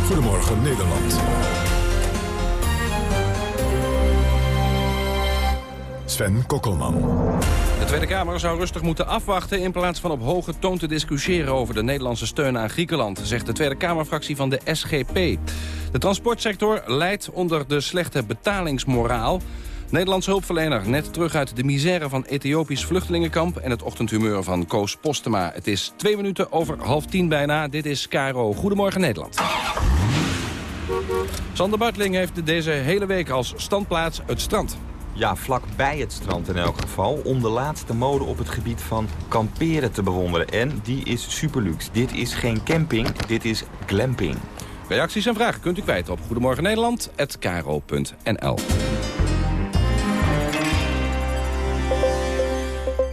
Goedemorgen Nederland. Sven Kokkelman. De Tweede Kamer zou rustig moeten afwachten... in plaats van op hoge toon te discussiëren over de Nederlandse steun aan Griekenland... zegt de Tweede Kamerfractie van de SGP. De transportsector leidt onder de slechte betalingsmoraal... Nederlandse hulpverlener net terug uit de misère van Ethiopisch vluchtelingenkamp... en het ochtendhumeur van Koos Postema. Het is twee minuten over half tien bijna. Dit is Caro. Goedemorgen Nederland. Sander Bartling heeft deze hele week als standplaats het strand. Ja, vlakbij het strand in elk geval. Om de laatste mode op het gebied van kamperen te bewonderen. En die is superluxe. Dit is geen camping, dit is glamping. Reacties en vragen kunt u kwijt op Goedemorgen Nederland@kro.nl.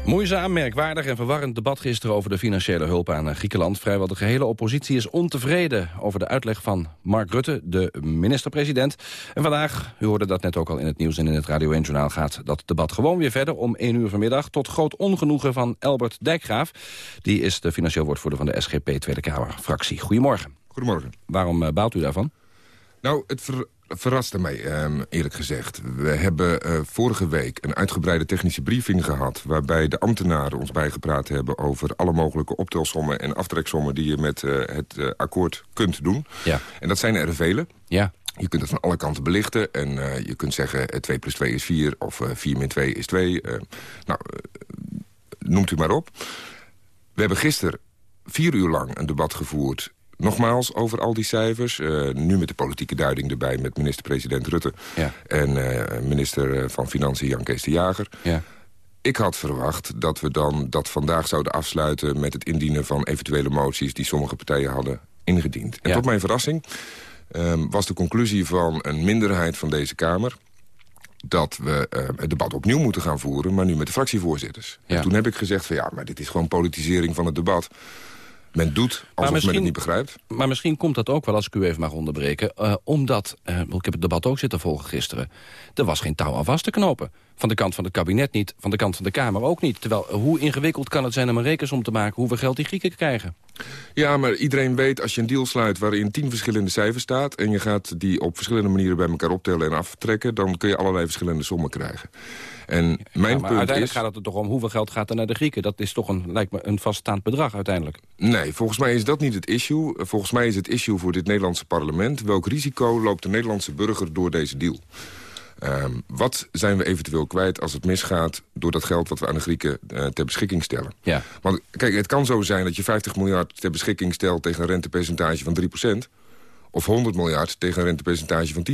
Moeizaam, merkwaardig en verwarrend debat gisteren over de financiële hulp aan Griekenland. Vrijwel de gehele oppositie is ontevreden over de uitleg van Mark Rutte, de minister-president. En vandaag, u hoorde dat net ook al in het nieuws en in het Radio 1-journaal, gaat dat debat gewoon weer verder om 1 uur vanmiddag. Tot groot ongenoegen van Elbert Dijkgraaf. Die is de financieel woordvoerder van de SGP Tweede Kamer-fractie. Goedemorgen. Goedemorgen. Waarom uh, baalt u daarvan? Nou, het ver verraste mij, um, eerlijk gezegd. We hebben uh, vorige week een uitgebreide technische briefing gehad... waarbij de ambtenaren ons bijgepraat hebben... over alle mogelijke optelsommen en aftreksommen... die je met uh, het uh, akkoord kunt doen. Ja. En dat zijn er vele. Ja. Je kunt het van alle kanten belichten. En je kunt zeggen 2 plus 2 is 4 of 4 min 2 is 2. nou, noemt u maar op. We hebben gisteren vier uur lang een debat gevoerd nogmaals over al die cijfers. Uh, nu met de politieke duiding erbij met minister-president Rutte... Ja. en uh, minister van Financiën Jan Kees de Jager. Ja. Ik had verwacht dat we dan dat vandaag zouden afsluiten... met het indienen van eventuele moties die sommige partijen hadden ingediend. En Ja. tot mijn verrassing um, was de conclusie van een minderheid van deze Kamer dat we uh, het debat opnieuw moeten gaan voeren... maar nu met de fractievoorzitters. Ja. En toen heb ik gezegd van ja, maar dit is gewoon politisering van het debat. Men doet alsof men het niet begrijpt. Maar misschien komt dat ook wel, als ik u even mag onderbreken... Uh, omdat, uh, ik heb het debat ook zitten volgen gisteren... er was geen touw aan vast te knopen. Van de kant van het kabinet niet, van de kant van de Kamer ook niet. Terwijl, hoe ingewikkeld kan het zijn om een rekensom te maken... hoeveel geld die Grieken krijgen? Ja, maar iedereen weet als je een deal sluit waarin tien verschillende cijfers staat... en je gaat die op verschillende manieren bij elkaar optellen en aftrekken... dan kun je allerlei verschillende sommen krijgen. En mijn ja, maar punt uiteindelijk is... gaat het er toch om hoeveel geld gaat er naar de Grieken. Dat is toch een, lijkt me een vaststaand bedrag uiteindelijk. Nee, volgens mij is dat niet het issue. Volgens mij is het issue voor dit Nederlandse parlement... welk risico loopt de Nederlandse burger door deze deal? Um, wat zijn we eventueel kwijt als het misgaat... door dat geld wat we aan de Grieken uh, ter beschikking stellen? Ja. Want kijk, het kan zo zijn dat je 50 miljard ter beschikking stelt... tegen een rentepercentage van 3% of 100 miljard tegen een rentepercentage van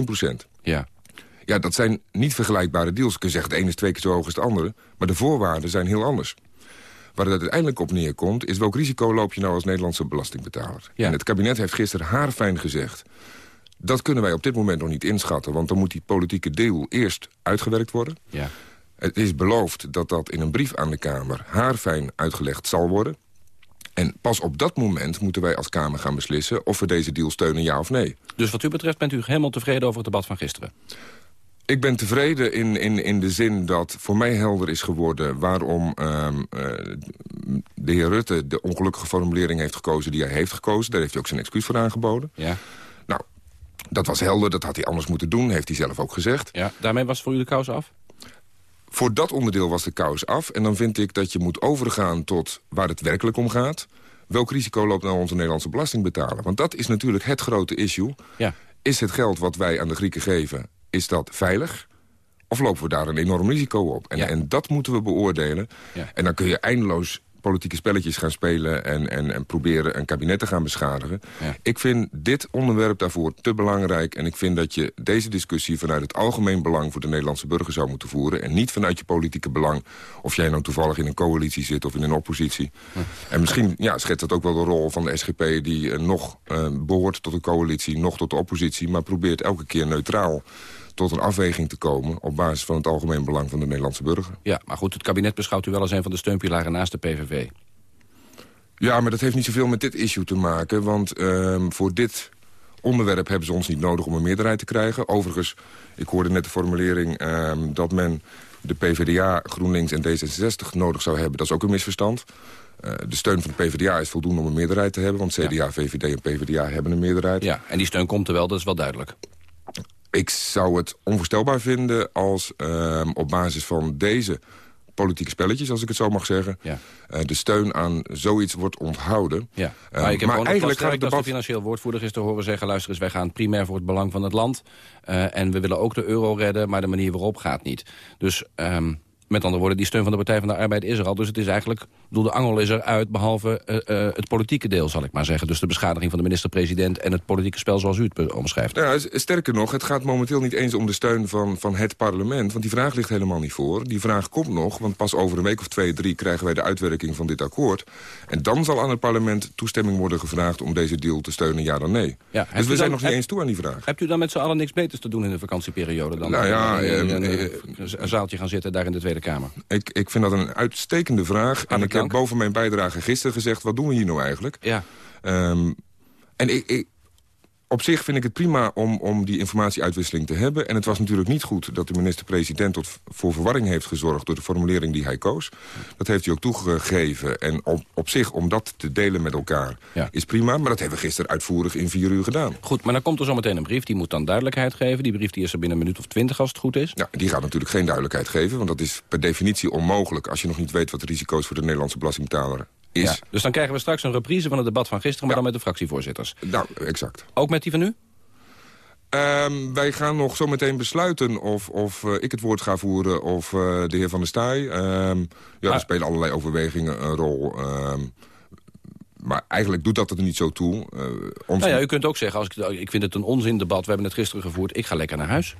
10% Ja. Ja, dat zijn niet vergelijkbare deals. Je kunt zeggen, het ene is twee keer zo hoog als het andere. Maar de voorwaarden zijn heel anders. Waar het uiteindelijk op neerkomt, is welk risico loop je nou als Nederlandse belastingbetaler? Ja. En het kabinet heeft gisteren haarfijn gezegd... Dat kunnen wij op dit moment nog niet inschatten. Want dan moet die politieke deal eerst uitgewerkt worden. Ja. Het is beloofd dat dat in een brief aan de Kamer haarfijn uitgelegd zal worden. En pas op dat moment moeten wij als Kamer gaan beslissen... of we deze deal steunen, ja of nee. Dus wat u betreft bent u helemaal tevreden over het debat van gisteren? Ik ben tevreden in, in, in de zin dat voor mij helder is geworden... waarom ehm, eh, de heer Rutte de ongelukkige formulering heeft gekozen die hij heeft gekozen. Daar heeft hij ook zijn excuus voor aangeboden. Ja. Dat was helder, dat had hij anders moeten doen, heeft hij zelf ook gezegd. Ja, daarmee was voor u de kous af? Voor dat onderdeel was de kous af. En dan vind ik dat je moet overgaan tot waar het werkelijk om gaat. Welk risico loopt nou onze Nederlandse belastingbetaler? Want dat is natuurlijk het grote issue. Ja. Is het geld wat wij aan de Grieken geven, is dat veilig? Of lopen we daar een enorm risico op? En, en dat moeten we beoordelen. Ja. En dan kun je eindeloos politieke spelletjes gaan spelen... en, en, en proberen een kabinet te gaan beschadigen. Ja. Ik vind dit onderwerp daarvoor te belangrijk... en ik vind dat je deze discussie vanuit het algemeen belang... voor de Nederlandse burger zou moeten voeren... en niet vanuit je politieke belang... of jij nou toevallig in een coalitie zit of in een oppositie. En misschien ja, schetst dat ook wel de rol van de SGP... die eh, nog eh, behoort tot de coalitie, nog tot de oppositie... maar probeert elke keer neutraal tot een afweging te komen... op basis van het algemeen belang van de Nederlandse burger. Ja, maar goed, het kabinet beschouwt u wel als een van de steunpilaren naast de PVV. Ja, maar dat heeft niet zoveel met dit issue te maken. Want ehm, voor dit onderwerp hebben ze ons niet nodig om een meerderheid te krijgen. Overigens, ik hoorde net de formulering ehm, dat men de PvdA, GroenLinks en D66 nodig zou hebben. Dat is ook een misverstand. Eh, de steun van de PvdA is voldoende om een meerderheid te hebben. Want CDA, VVD en PvdA hebben een meerderheid. Ja, en die steun komt er wel, dat is wel duidelijk. Ik zou het onvoorstelbaar vinden als ehm, op basis van deze politieke spelletjes, als ik het zo mag zeggen... Ja. eh, de steun aan zoiets wordt onthouden. Ja. Eh, maar ik heb maar gewoon eigenlijk gaat het de debat... financieel woordvoerder gisteren horen zeggen... luister eens, wij gaan primair voor het belang van het land. eh, en we willen ook de euro redden, maar de manier waarop gaat niet. Dus ehm, met andere woorden, die steun van de Partij van de Arbeid is er al. Dus het is eigenlijk, bedoel, de angel is eruit... behalve eh, eh, het politieke deel, zal ik maar zeggen. Dus de beschadiging van de minister-president... en het politieke spel zoals u het omschrijft. Ja, s- sterker nog, het gaat momenteel niet eens om de steun van, van het parlement. Want die vraag ligt helemaal niet voor. Die vraag komt nog, want pas over een week of twee, drie... krijgen wij de uitwerking van dit akkoord. En dan zal aan het parlement toestemming worden gevraagd... om deze deal te steunen, ja dan nee. Ja, dus we zijn dan- nog niet heb- eens toe aan die vraag. Hebt u dan met z'n allen niks beters te doen in de vakantieperiode... dan Nou ja, in in eh, een- een zaaltje gaan zitten daar in de Tweede Kamer? Ik, ik vind dat een uitstekende vraag. En ik heb dank. boven mijn bijdrage gisteren gezegd... wat doen we hier nou eigenlijk? Ja. Ehm, en ik, ik, op zich vind ik het prima om, om die informatieuitwisseling te hebben. En het was natuurlijk niet goed dat de minister-president... tot voor verwarring heeft gezorgd door de formulering die hij koos. Dat heeft hij ook toegegeven. En op, op zich, om dat te delen met elkaar, Ja. is prima. Maar dat hebben we gisteren uitvoerig in vier uur gedaan. Goed, maar dan komt er zometeen een brief. Die moet dan duidelijkheid geven. Die brief die is er binnen een minuut of twintig als het goed is. Ja, die gaat natuurlijk geen duidelijkheid geven. Want dat is per definitie onmogelijk... als je nog niet weet wat de risico's voor de Nederlandse belastingbetaler is. Ja, dus dan krijgen we straks een reprise van het debat van gisteren... maar dan met de fractievoorzitters. Nou, exact. Ook met die van u? Ehm, wij gaan nog zo meteen besluiten of, of eh, ik het woord ga voeren of eh, de heer Van der Staaij. Ehm, ja, Ah. er spelen allerlei overwegingen een rol. ehm, maar eigenlijk doet dat er niet zo toe. Eh, ons... Nou ja, u kunt ook zeggen, als ik, ik vind het een onzindebat... we hebben het gisteren gevoerd, ik ga lekker naar huis.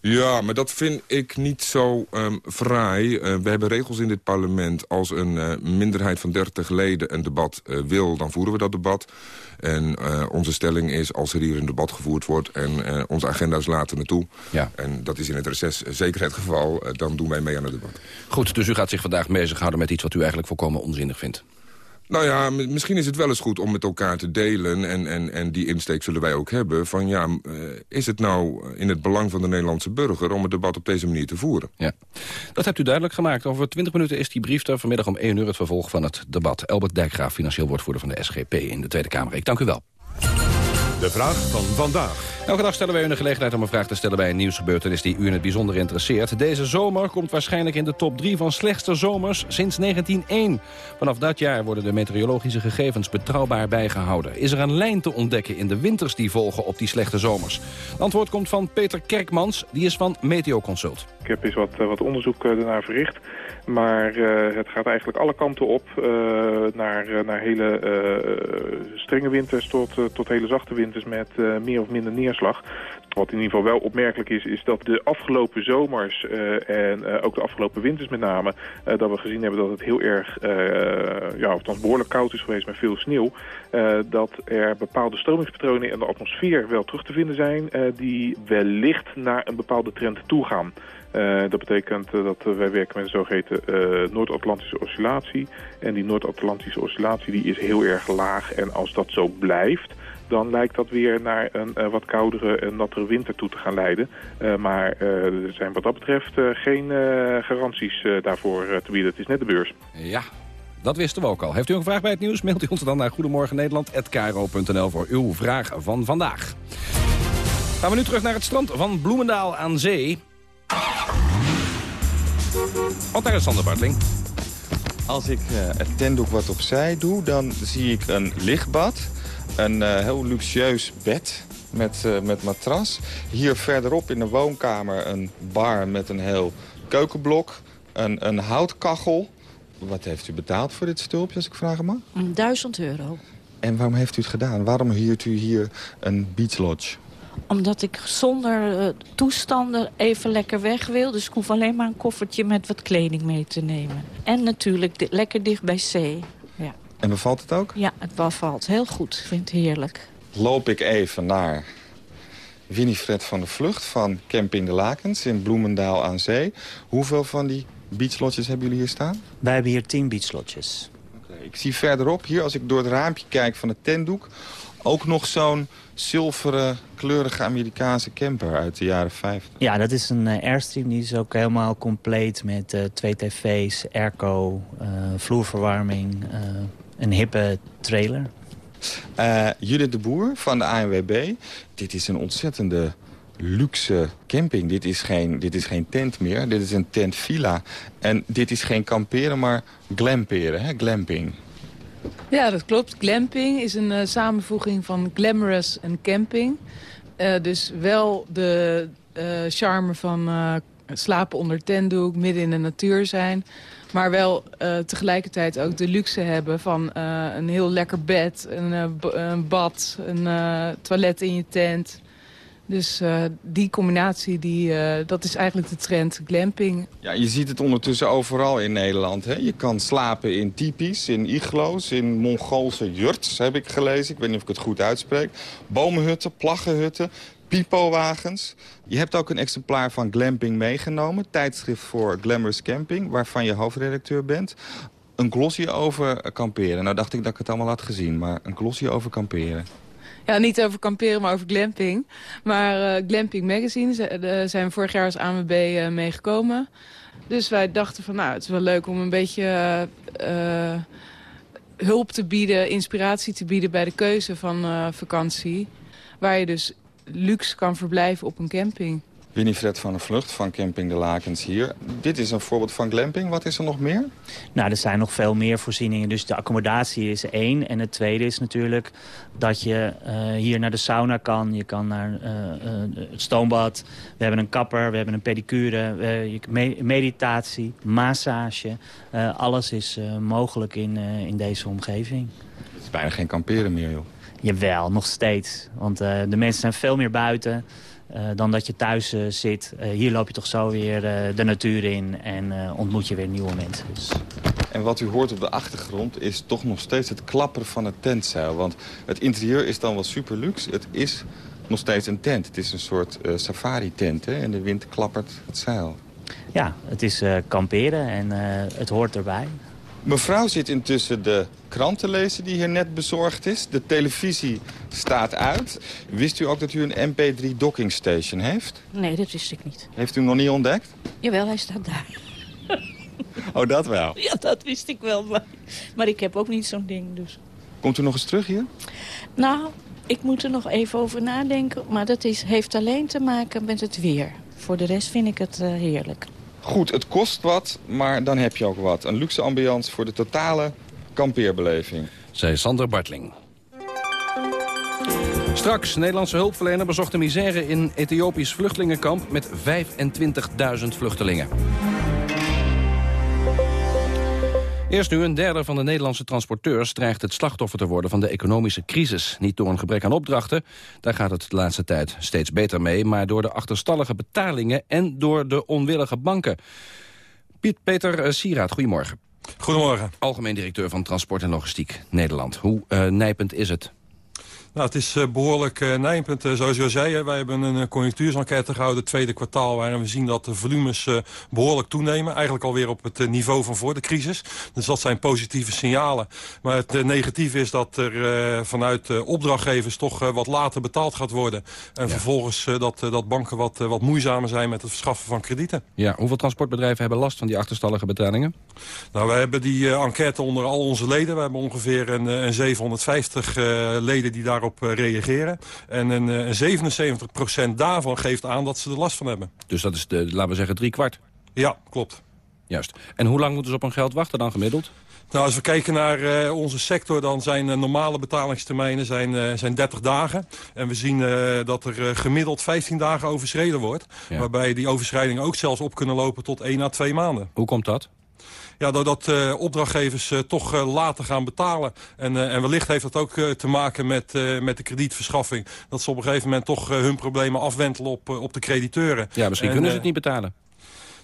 Ja, maar dat vind ik niet zo ehm fraai. Eh, we hebben regels in dit parlement. Als een eh, minderheid van 30 leden een debat eh, wil, dan voeren we dat debat. En onze stelling is, als er hier een debat gevoerd wordt... en onze agenda's laten naartoe... Ja. en dat is in het reces zeker het geval... dan doen wij mee aan het debat. Goed, dus u gaat zich vandaag bezighouden met iets... wat u eigenlijk volkomen onzinnig vindt. Nou ja, misschien is het wel eens goed om met elkaar te delen... en, en, en die insteek zullen wij ook hebben... van ja, eh, is het nou in het belang van de Nederlandse burger... om het debat op deze manier te voeren? Ja. Dat hebt u duidelijk gemaakt. Over 20 minuten is die brief er. Vanmiddag om 1 uur het vervolg van het debat. Elbert Dijkgraaf, financieel woordvoerder van de SGP in de Tweede Kamer. Ik dank u wel. De vraag van vandaag. Elke dag stellen wij u de gelegenheid om een vraag te stellen bij een nieuwsgebeurtenis die u in het bijzonder interesseert. Deze zomer komt waarschijnlijk in de top 3 van slechtste zomers sinds 1901. Vanaf dat jaar worden de meteorologische gegevens betrouwbaar bijgehouden. Is er een lijn te ontdekken in de winters die volgen op die slechte zomers? Het antwoord komt van Peter Kerkmans, die is van Meteoconsult. Ik heb eens wat, eh, wat onderzoek eh, daarnaar verricht Maar uh, het gaat eigenlijk alle kanten op. Uh, naar, naar hele strenge winters tot, tot hele zachte winters met meer of minder neerslag. Wat in ieder geval wel opmerkelijk is, is dat de afgelopen zomers en ook de afgelopen winters met name... dat we gezien hebben dat het heel erg, ja, of behoorlijk koud is geweest met veel sneeuw. dat er bepaalde stromingspatronen in de atmosfeer wel terug te vinden zijn... die wellicht naar een bepaalde trend toe gaan. Uh, dat betekent uh, dat uh, wij werken met een zogeheten Noord-Atlantische oscillatie. En die Noord-Atlantische oscillatie die is heel erg laag. En als dat zo blijft, dan lijkt dat weer naar een wat koudere en nattere winter toe te gaan leiden. maar er zijn wat dat betreft geen garanties daarvoor te bieden. Het is net de beurs. Ja, dat wisten we ook al. Heeft u een vraag bij het nieuws? Mailt u ons dan naar goedemorgennederland.nl voor uw vraag van vandaag. Gaan we nu terug naar het strand van Bloemendaal aan Zee. Want daar is Sander Bartling. Als ik uh, het tentdoek wat opzij doe, dan zie ik een lichtbad. Een uh, heel luxueus bed met, uh, met matras. Hier verderop in de woonkamer een bar met een heel keukenblok. Een, een houtkachel. Wat heeft u betaald voor dit stulpje, als ik vragen mag? Duizend euro. En waarom heeft u het gedaan? Waarom huurt u hier een beachlodge? Omdat ik zonder uh, toestanden even lekker weg wil. Dus ik hoef alleen maar een koffertje met wat kleding mee te nemen. En natuurlijk lekker dicht bij zee. En bevalt het ook? Ja, het bevalt heel goed. Ik vind het heerlijk. Loop ik even naar Winifred van de Vlucht van Camping de Lakens in Bloemendaal aan Zee. Hoeveel van die beachlodges hebben jullie hier staan? Wij hebben hier tien beachlodges. Okay, ik zie verderop hier, als ik door het raampje kijk van het tentdoek... ook nog zo'n zilveren, kleurige Amerikaanse camper uit de jaren 50. Ja, dat is een uh, Airstream. Die is ook helemaal compleet met uh, twee tv's, airco, uh, vloerverwarming, een hippe trailer. Judith de Boer van de ANWB. Dit is een ontzettende luxe camping. Dit is, geen, dit is geen tent meer, dit is een tentvilla. En dit is geen kamperen, maar glamperen, hè? glamping. Ja, dat klopt. Glamping is een uh, samenvoeging van glamorous en camping. Uh, dus wel de uh, charme van slapen onder tentdoek, midden in de natuur zijn. Maar wel tegelijkertijd ook de luxe hebben van een heel lekker bed, een, een bad, een toilet in je tent... Dus die combinatie, die, dat is eigenlijk de trend, glamping. Ja, je ziet het ondertussen overal in Nederland. Hè? Je kan slapen in tipis, in iglo's, in Mongoolse jurts, heb ik gelezen. Ik weet niet of ik het goed uitspreek. Bomenhutten, plaggenhutten, pipowagens. Je hebt ook een exemplaar van Glamping meegenomen. Tijdschrift voor Glamorous Camping, waarvan je hoofdredacteur bent. Een glossy over kamperen. Nou dacht ik dat ik het allemaal had gezien, maar een glossy over kamperen. Ja, niet over kamperen, maar over glamping. Maar uh, Glamping Magazine uh, zijn vorig jaar als ANWB uh, meegekomen. Dus wij dachten van, nou, het is wel leuk om een beetje hulp te bieden, inspiratie te bieden bij de keuze van vakantie. Waar je dus luxe kan verblijven op een camping. Winifred van der Vlucht van Camping de Lakens hier. Dit is een voorbeeld van glamping. Wat is er nog meer? Nou, er zijn nog veel meer voorzieningen. Dus de accommodatie is één. En het tweede is natuurlijk dat je uh, hier naar de sauna kan. Je kan naar uh, uh, het stoombad. We hebben een kapper, we hebben een pedicure, me meditatie, massage. alles is mogelijk in, in deze omgeving. Het is bijna geen kamperen meer, joh. Jawel, nog steeds. Want de mensen zijn veel meer buiten... Uh, dan dat je thuis uh, zit. Hier loop je toch zo weer de natuur in en ontmoet je weer nieuwe mensen. Dus. En wat u hoort op de achtergrond is toch nog steeds het klapperen van het tentzeil. Want het interieur is dan wel super luxe. Het is nog steeds een tent. Het is een soort safari-tent en de wind klappert het zeil. Ja, het is kamperen en het hoort erbij. Mevrouw zit intussen de krant te lezen die hier net bezorgd is. De televisie staat uit. Wist u ook dat u een MP3 docking station heeft? Nee, dat wist ik niet. Heeft u hem nog niet ontdekt? Jawel, hij staat daar. Oh, dat wel? Ja, dat wist ik wel. Maar, maar ik heb ook niet zo'n ding, dus. Komt u nog eens terug hier? Nou, ik moet er nog even over nadenken. Maar dat is, heeft alleen te maken met het weer. Voor de rest vind ik het uh, heerlijk. Goed, het kost wat, maar dan heb je ook wat. Een luxe ambiance voor de totale kampeerbeleving. Zij Sander Bartling. Straks, Nederlandse hulpverlener bezocht de misère in Ethiopisch vluchtelingenkamp met 25.000 vluchtelingen. Eerst nu een derde van de Nederlandse transporteurs dreigt het slachtoffer te worden van de economische crisis. Niet door een gebrek aan opdrachten, daar gaat het de laatste tijd steeds beter mee, maar door de achterstallige betalingen en door de onwillige banken. Piet Peter eh, Sieraad, goedemorgen. Goedemorgen. Algemeen directeur van Transport en Logistiek Nederland. Hoe uh, nijpend is het? Nou, het is uh, behoorlijk uh, nijpend. Uh, zoals je zei, wij hebben een conjunctuursenquête gehouden, tweede kwartaal, waarin we zien dat de volumes behoorlijk toenemen. Eigenlijk alweer op het niveau van voor de crisis. Dus dat zijn positieve signalen. Maar het negatieve is dat er vanuit opdrachtgevers toch wat later betaald gaat worden. En ja. vervolgens dat, dat banken wat, wat moeizamer zijn met het verschaffen van kredieten. Ja, hoeveel transportbedrijven hebben last van die achterstallige betalingen? Nou, wij hebben die enquête onder al onze leden. We hebben ongeveer een, een 750 leden die daar daarop eh, reageren. En een, een 77% daarvan geeft aan dat ze er last van hebben. Dus dat is, de, laten we zeggen, drie kwart? Ja, klopt. Juist. En hoe lang moeten ze op hun geld wachten dan gemiddeld? Nou, als we kijken naar uh, onze sector, dan zijn uh, normale betalingstermijnen zijn, uh, zijn 30 dagen. En we zien dat er gemiddeld 15 dagen overschreden wordt. Ja. Waarbij die overschrijdingen ook zelfs op kunnen lopen tot 1 à 2 maanden. Hoe komt dat? Ja, doordat uh, opdrachtgevers uh, toch uh, later gaan betalen. En, en wellicht heeft dat ook te maken met, met de kredietverschaffing. Dat ze op een gegeven moment toch hun problemen afwentelen op, op de crediteuren. Ja, misschien en, kunnen ze het niet betalen.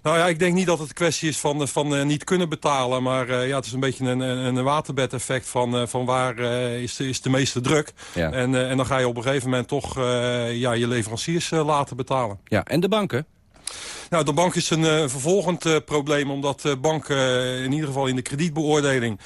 Nou ja, ik denk niet dat het een kwestie is van, van niet kunnen betalen. Maar uh, ja, het is een beetje een, een, een waterbedeffect van, uh, van waar is, de, is de meeste druk. Ja. En, en dan ga je op een gegeven moment toch ja, je leveranciers laten betalen. Ja, en de banken? Nou, de bank is een uh, vervolgend uh, probleem, omdat uh, banken in ieder geval in de kredietbeoordeling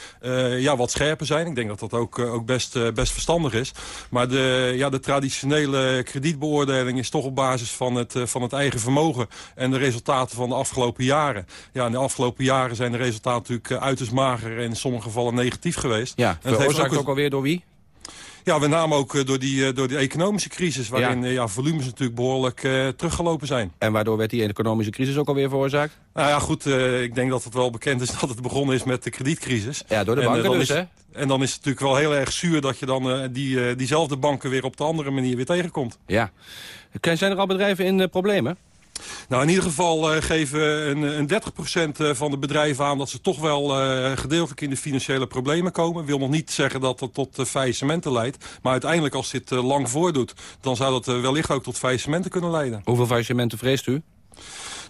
ja, wat scherper zijn. Ik denk dat dat ook, ook best, best verstandig is. Maar de, ja, de traditionele kredietbeoordeling is toch op basis van het, van het eigen vermogen en de resultaten van de afgelopen jaren. Ja, in de afgelopen jaren zijn de resultaten natuurlijk uiterst mager en in sommige gevallen negatief geweest. Ja, veroorzaakt ook, ook alweer door wie? Ja, met name ook eh, door die, eh, door die economische crisis... waarin ja. Eh, ja volumes natuurlijk behoorlijk uh, teruggelopen zijn. En waardoor werd die economische crisis ook alweer veroorzaakt? Nou ja, goed, uh, ik denk dat het wel bekend is dat het begonnen is met de kredietcrisis. Ja, door de banken en, dus, hè? En dan is het natuurlijk wel heel erg zuur dat je dan die, diezelfde banken weer op de andere manier weer tegenkomt. Ja. Zijn er al bedrijven in problemen? Nou, in ieder geval uh, geven een, een 30% eh, van de bedrijven aan dat ze toch wel uh, gedeeltelijk in de financiële problemen komen. wil nog niet zeggen dat dat tot uh, faillissementen leidt. Maar uiteindelijk als dit lang voordoet, dan zou dat wellicht ook tot faillissementen kunnen leiden. Hoeveel faillissementen vreest u?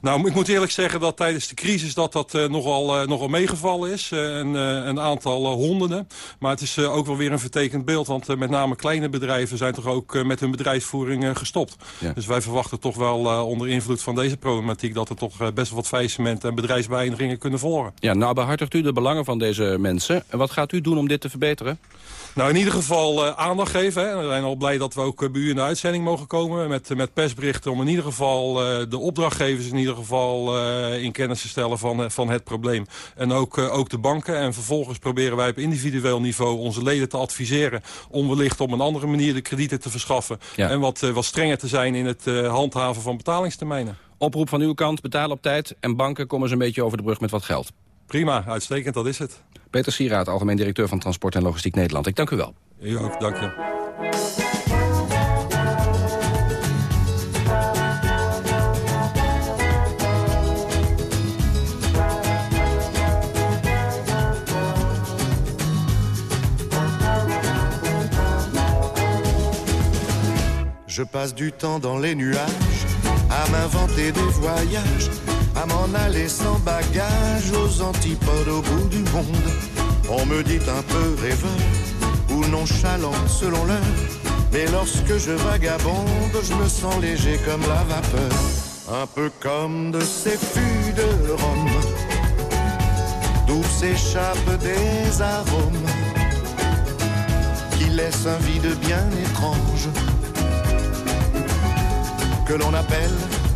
Nou, ik moet eerlijk zeggen dat tijdens de crisis dat dat uh, nogal, uh, nogal meegevallen is. Een, een, aantal honderden. Maar het is ook wel weer een vertekend beeld. Want met name kleine bedrijven zijn toch ook met hun bedrijfsvoering gestopt. Ja. Dus wij verwachten toch wel onder invloed van deze problematiek... dat er toch best wel wat faillissementen en bedrijfsbeëindigingen kunnen volgen. Ja, nou behartigt u de belangen van deze mensen. En wat gaat u doen om dit te verbeteren? Nou, in ieder geval uh, aandacht geven. Hè. We zijn al blij dat we ook uh, bij u in de uitzending mogen komen met, met persberichten... om in ieder geval uh, de opdrachtgevers in ieder geval in kennis te stellen van, van het probleem. En ook, ook de banken. En vervolgens proberen wij op individueel niveau onze leden te adviseren... om wellicht op een andere manier de kredieten te verschaffen. Ja. En wat, wat strenger te zijn in het handhaven van betalingstermijnen. Oproep van uw kant, betalen op tijd. En banken komen ze een beetje over de brug met wat geld. Prima, uitstekend, dat is het. Peter Sieraad, algemeen directeur van Transport en Logistiek Nederland. Ik dank u wel. U ook, dank je. Je passe du temps dans les nuages à m'inventer des voyages à m'en aller sans bagage aux antipodes au bout du monde. On me dit un peu rêveur ou nonchalant selon l'heure. Mais lorsque je vagabonde, je me sens léger comme la vapeur. Un peu comme de ces fûts de Rome, d'où s'échappent des arômes qui laissent un vide bien étrange que l'on appelle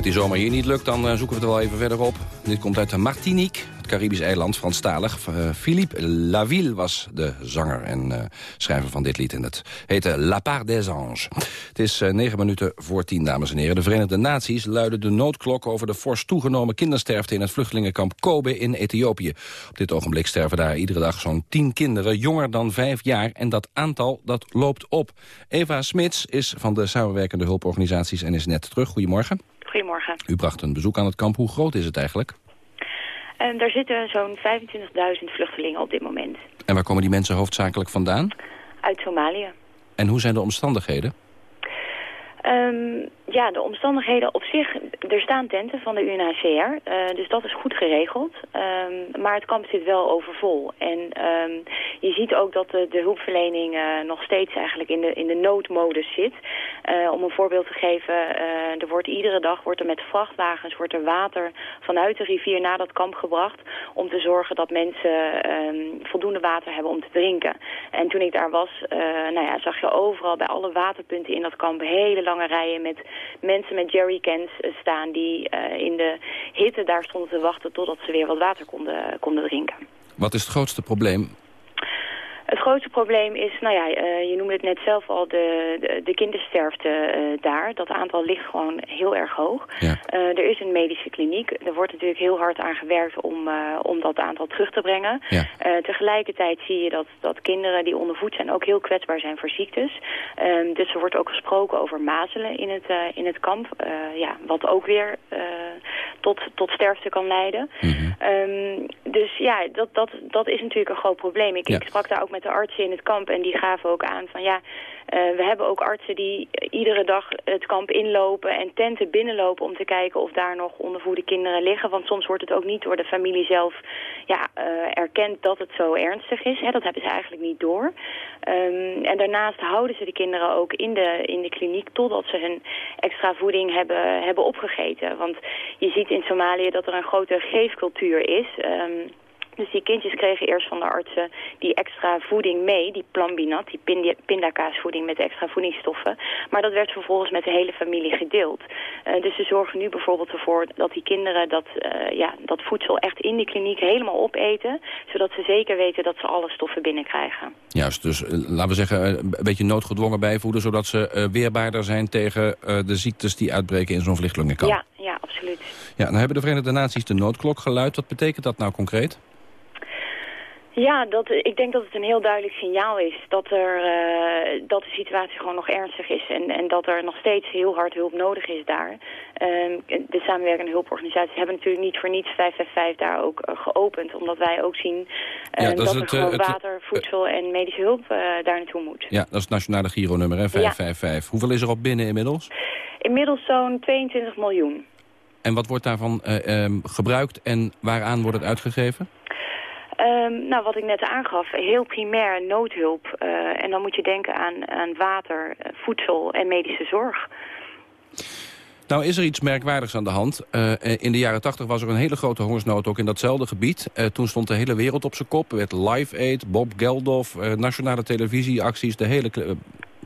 Het die zomer hier niet lukt, dan eh, zoeken we het wel even verder op. Dit komt uit Martinique, het Caribisch eiland, Franstalig. Uh, Philippe Laville was de zanger en eh, schrijver van dit lied. En het heette La Part des Anges. Het is negen minuten voor tien, dames en heren. De Verenigde Naties luiden de noodklok over de fors toegenomen kindersterfte... in het vluchtelingenkamp Kobe in Ethiopië. Op dit ogenblik sterven daar iedere dag zo'n tien kinderen... jonger dan vijf jaar en dat aantal dat loopt op. Eva Smits is van de samenwerkende hulporganisaties en is net terug. Goedemorgen. Goedemorgen. U bracht een bezoek aan het kamp. Hoe groot is het eigenlijk? En daar zitten zo'n 25.000 vluchtelingen op dit moment. En waar komen die mensen hoofdzakelijk vandaan? Uit Somalië. En hoe zijn de omstandigheden? Um, ja, de omstandigheden op zich, er staan tenten van de UNHCR, uh, dus dat is goed geregeld. Um, maar het kamp zit wel overvol. En um, je ziet ook dat de, hulpverlening uh, nog steeds eigenlijk in de, in de noodmodus zit. Uh, om een voorbeeld te geven, er wordt iedere dag wordt er met vrachtwagens wordt er water vanuit de rivier naar dat kamp gebracht. Om te zorgen dat mensen voldoende water hebben om te drinken. En toen ik daar was, nou ja, zag je overal bij alle waterpunten in dat kamp hele lange rijen met mensen met jerrycans staan die uh, in de hitte daar stonden te wachten totdat ze weer wat water konden, konden drinken. Wat is het grootste probleem? Het grootste probleem is, nou ja, uh, je noemde het net zelf al, de, de, de kindersterfte uh, daar. Dat aantal ligt gewoon heel erg hoog. Ja. Uh, er is een medische kliniek. Er wordt natuurlijk heel hard aan gewerkt om, om dat aantal terug te brengen. Ja. tegelijkertijd zie je dat, dat kinderen die ondervoed zijn ook heel kwetsbaar zijn voor ziektes. Um, dus er wordt ook gesproken over mazelen in het, in het kamp. ja, wat ook weer tot, tot sterfte kan leiden. Mm -hmm. um, dus ja, dat, dat, dat is natuurlijk een groot probleem. Ik, ja. ik sprak daar ook met de artsen in het kamp en die gaven ook aan van ja, we hebben ook artsen die iedere dag het kamp inlopen en tenten binnenlopen om te kijken of daar nog ondervoede kinderen liggen. Want soms wordt het ook niet door de familie zelf ja, uh, erkend dat het zo ernstig is. Hè, dat hebben ze eigenlijk niet door. Um, en daarnaast houden ze de kinderen ook in de, in de kliniek totdat ze hun extra voeding hebben, hebben opgegeten. Want je ziet in Somalië dat er een grote geefcultuur is. Um, dus die kindjes kregen eerst van de artsen die extra voeding mee, die plambinat, die pindakaasvoeding met extra voedingsstoffen. Maar dat werd vervolgens met de hele familie gedeeld. Uh, dus ze zorgen nu bijvoorbeeld ervoor dat die kinderen dat, uh, ja, dat voedsel echt in die kliniek helemaal opeten. Zodat ze zeker weten dat ze alle stoffen binnenkrijgen. Juist, dus uh, laten we zeggen een beetje noodgedwongen bijvoeden, zodat ze weerbaarder zijn tegen de ziektes die uitbreken in zo'n vluchtelingenkamp. Ja, ja, absoluut. Ja, dan hebben de Verenigde Naties de noodklok geluid. Wat betekent dat nou concreet? Ja, dat, ik denk dat het een heel duidelijk signaal is dat, er, uh, dat de situatie gewoon nog ernstig is en, en dat er nog steeds heel hard hulp nodig is daar. Uh, de samenwerkende hulporganisaties hebben natuurlijk niet voor niets 555 daar ook uh, geopend, omdat wij ook zien ja, dat, dat er het, gewoon water, voedsel en medische hulp daar naartoe moet. Ja, dat is het nationale Giro-nummer, 555. Ja. Hoeveel is er op binnen inmiddels? Inmiddels zo'n 22 miljoen. En wat wordt daarvan um, gebruikt en waaraan wordt het uitgegeven? Um, nou, wat ik net aangaf, heel primair noodhulp. Uh, en dan moet je denken aan, aan water, voedsel en medische zorg. Nou is er iets merkwaardigs aan de hand. Uh, in de jaren 80 was er een hele grote hongersnood ook in datzelfde gebied. Uh, toen stond de hele wereld op zijn kop. Er werd Live Aid, Bob Geldof, uh, nationale televisieacties, de hele,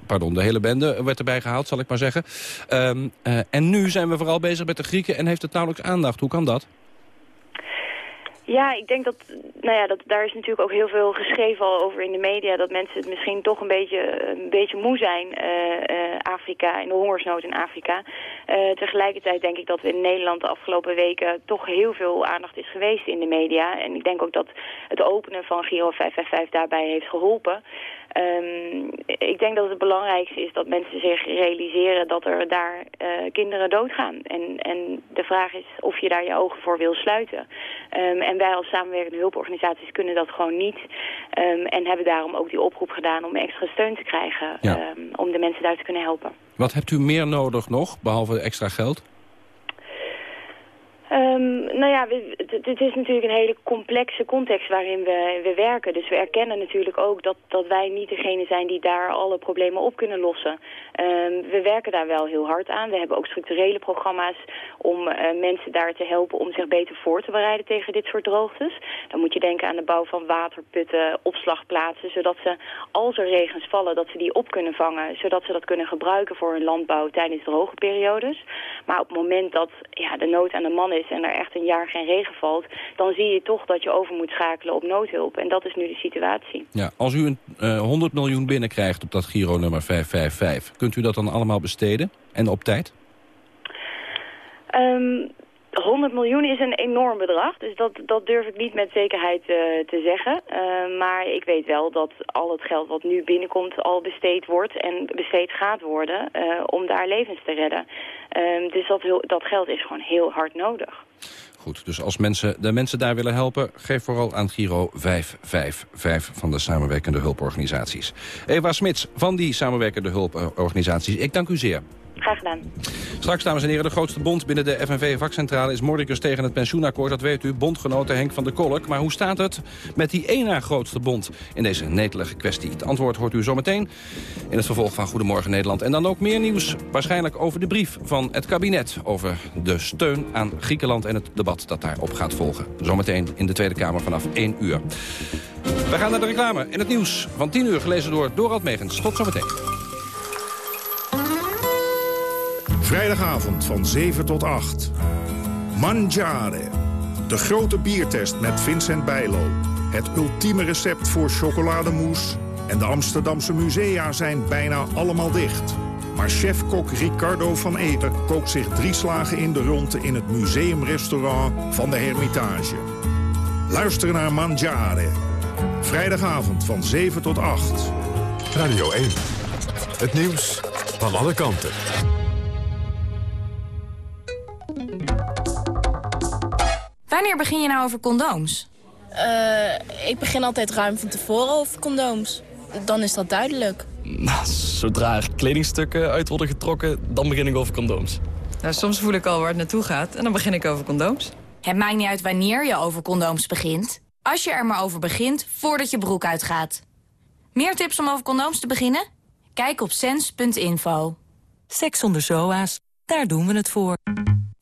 pardon, de hele bende werd erbij gehaald, zal ik maar zeggen. Um, en nu zijn we vooral bezig met de Grieken en heeft het nauwelijks aandacht. Hoe kan dat? Ja, ik denk dat, nou ja, dat daar is natuurlijk ook heel veel geschreven over in de media. Dat mensen het misschien toch een beetje, een beetje moe zijn, uh, Afrika, in de hongersnood in Afrika. Uh, tegelijkertijd denk ik dat we in Nederland de afgelopen weken toch heel veel aandacht is geweest in de media. En ik denk ook dat het openen van Giro 555 daarbij heeft geholpen. Um, ik denk dat het belangrijkste is dat mensen zich realiseren dat er daar uh, kinderen doodgaan. En, en de vraag is of je daar je ogen voor wil sluiten. Um, en wij als samenwerkende hulporganisaties kunnen dat gewoon niet. Um, en hebben daarom ook die oproep gedaan om extra steun te krijgen. Ja. om de mensen daar te kunnen helpen. Wat hebt u meer nodig nog, behalve extra geld? Um, nou ja, het is natuurlijk een hele complexe context waarin we, we werken. Dus we erkennen natuurlijk ook dat, dat wij niet degene zijn die daar alle problemen op kunnen lossen. Um, we werken daar wel heel hard aan. We hebben ook structurele programma's om uh, mensen daar te helpen om zich beter voor te bereiden tegen dit soort droogtes. Dan moet je denken aan de bouw van waterputten, opslagplaatsen, zodat ze, als er regens vallen, dat ze die op kunnen vangen. Zodat ze dat kunnen gebruiken voor hun landbouw tijdens droge periodes. Maar op het moment dat ja, de nood aan de man is is en er echt een jaar geen regen valt... dan zie je toch dat je over moet schakelen op noodhulp. En dat is nu de situatie. Ja, als u een uh, 100 miljoen binnenkrijgt op dat Giro nummer 555... kunt u dat dan allemaal besteden en op tijd? Um, 100 miljoen is een enorm bedrag, dus dat, dat durf ik niet met zekerheid uh, te zeggen. Uh, maar ik weet wel dat al het geld wat nu binnenkomt al besteed wordt en besteed gaat worden uh, om daar levens te redden. dus dat, dat geld is gewoon heel hard nodig. Goed, dus als mensen, de mensen daar willen helpen... geef vooral aan Giro 555 van de samenwerkende hulporganisaties. Eva Smits van die samenwerkende hulporganisaties, ik dank u zeer. Graag gedaan. Straks, dames en heren, de grootste bond binnen de FNV-vakcentrale... is Mordicus tegen het pensioenakkoord. Dat weet u, bondgenoten Henk van der Kolk. Maar hoe staat het met die ene grootste bond in deze netelige kwestie? Het antwoord hoort u zometeen in het vervolg van Goedemorgen Nederland. En dan ook meer nieuws, waarschijnlijk over de brief van het kabinet... over de steun aan Griekenland en het debat dat daarop gaat volgen. Zometeen in de Tweede Kamer vanaf 1 uur. We gaan naar de reclame in het nieuws van 10 uur, gelezen door Dorald Megens. Tot zometeen. Vrijdagavond van 7 tot 8. Mangiare. De grote biertest met Vincent Bijlo. Het ultieme recept voor chocolademousse. En de Amsterdamse musea zijn bijna allemaal dicht. Maar chef-kok Ricardo van Eter kookt zich drie slagen in de ronde... in het museumrestaurant van de Hermitage. Luister naar Mangiare. Vrijdagavond van 7 tot 8. Radio 1. Het nieuws van alle kanten. Wanneer begin je nou over condooms? Uh, ik begin altijd ruim van tevoren over condooms. Dan is dat duidelijk. Nou, zodra er kledingstukken uit worden getrokken, dan begin ik over condooms. Nou, soms voel ik al waar het naartoe gaat en dan begin ik over condooms. Het maakt niet uit wanneer je over condooms begint. Als je er maar over begint, voordat je broek uitgaat. Meer tips om over condooms te beginnen? Kijk op sens.info. Seks zonder zoa's, daar doen we het voor.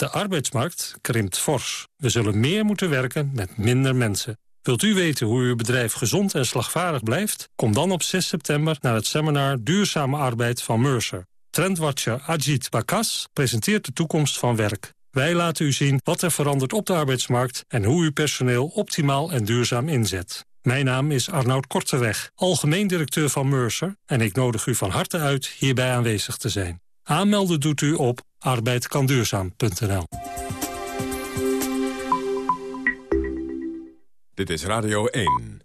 De arbeidsmarkt krimpt fors. We zullen meer moeten werken met minder mensen. Wilt u weten hoe uw bedrijf gezond en slagvaardig blijft? Kom dan op 6 september naar het seminar Duurzame Arbeid van Mercer. Trendwatcher Ajit Bakas presenteert de toekomst van werk. Wij laten u zien wat er verandert op de arbeidsmarkt... en hoe u personeel optimaal en duurzaam inzet. Mijn naam is Arnoud Korteweg, algemeen directeur van Mercer... en ik nodig u van harte uit hierbij aanwezig te zijn. Aanmelden doet u op arbeidkanduurzaam.nl. Dit is Radio 1.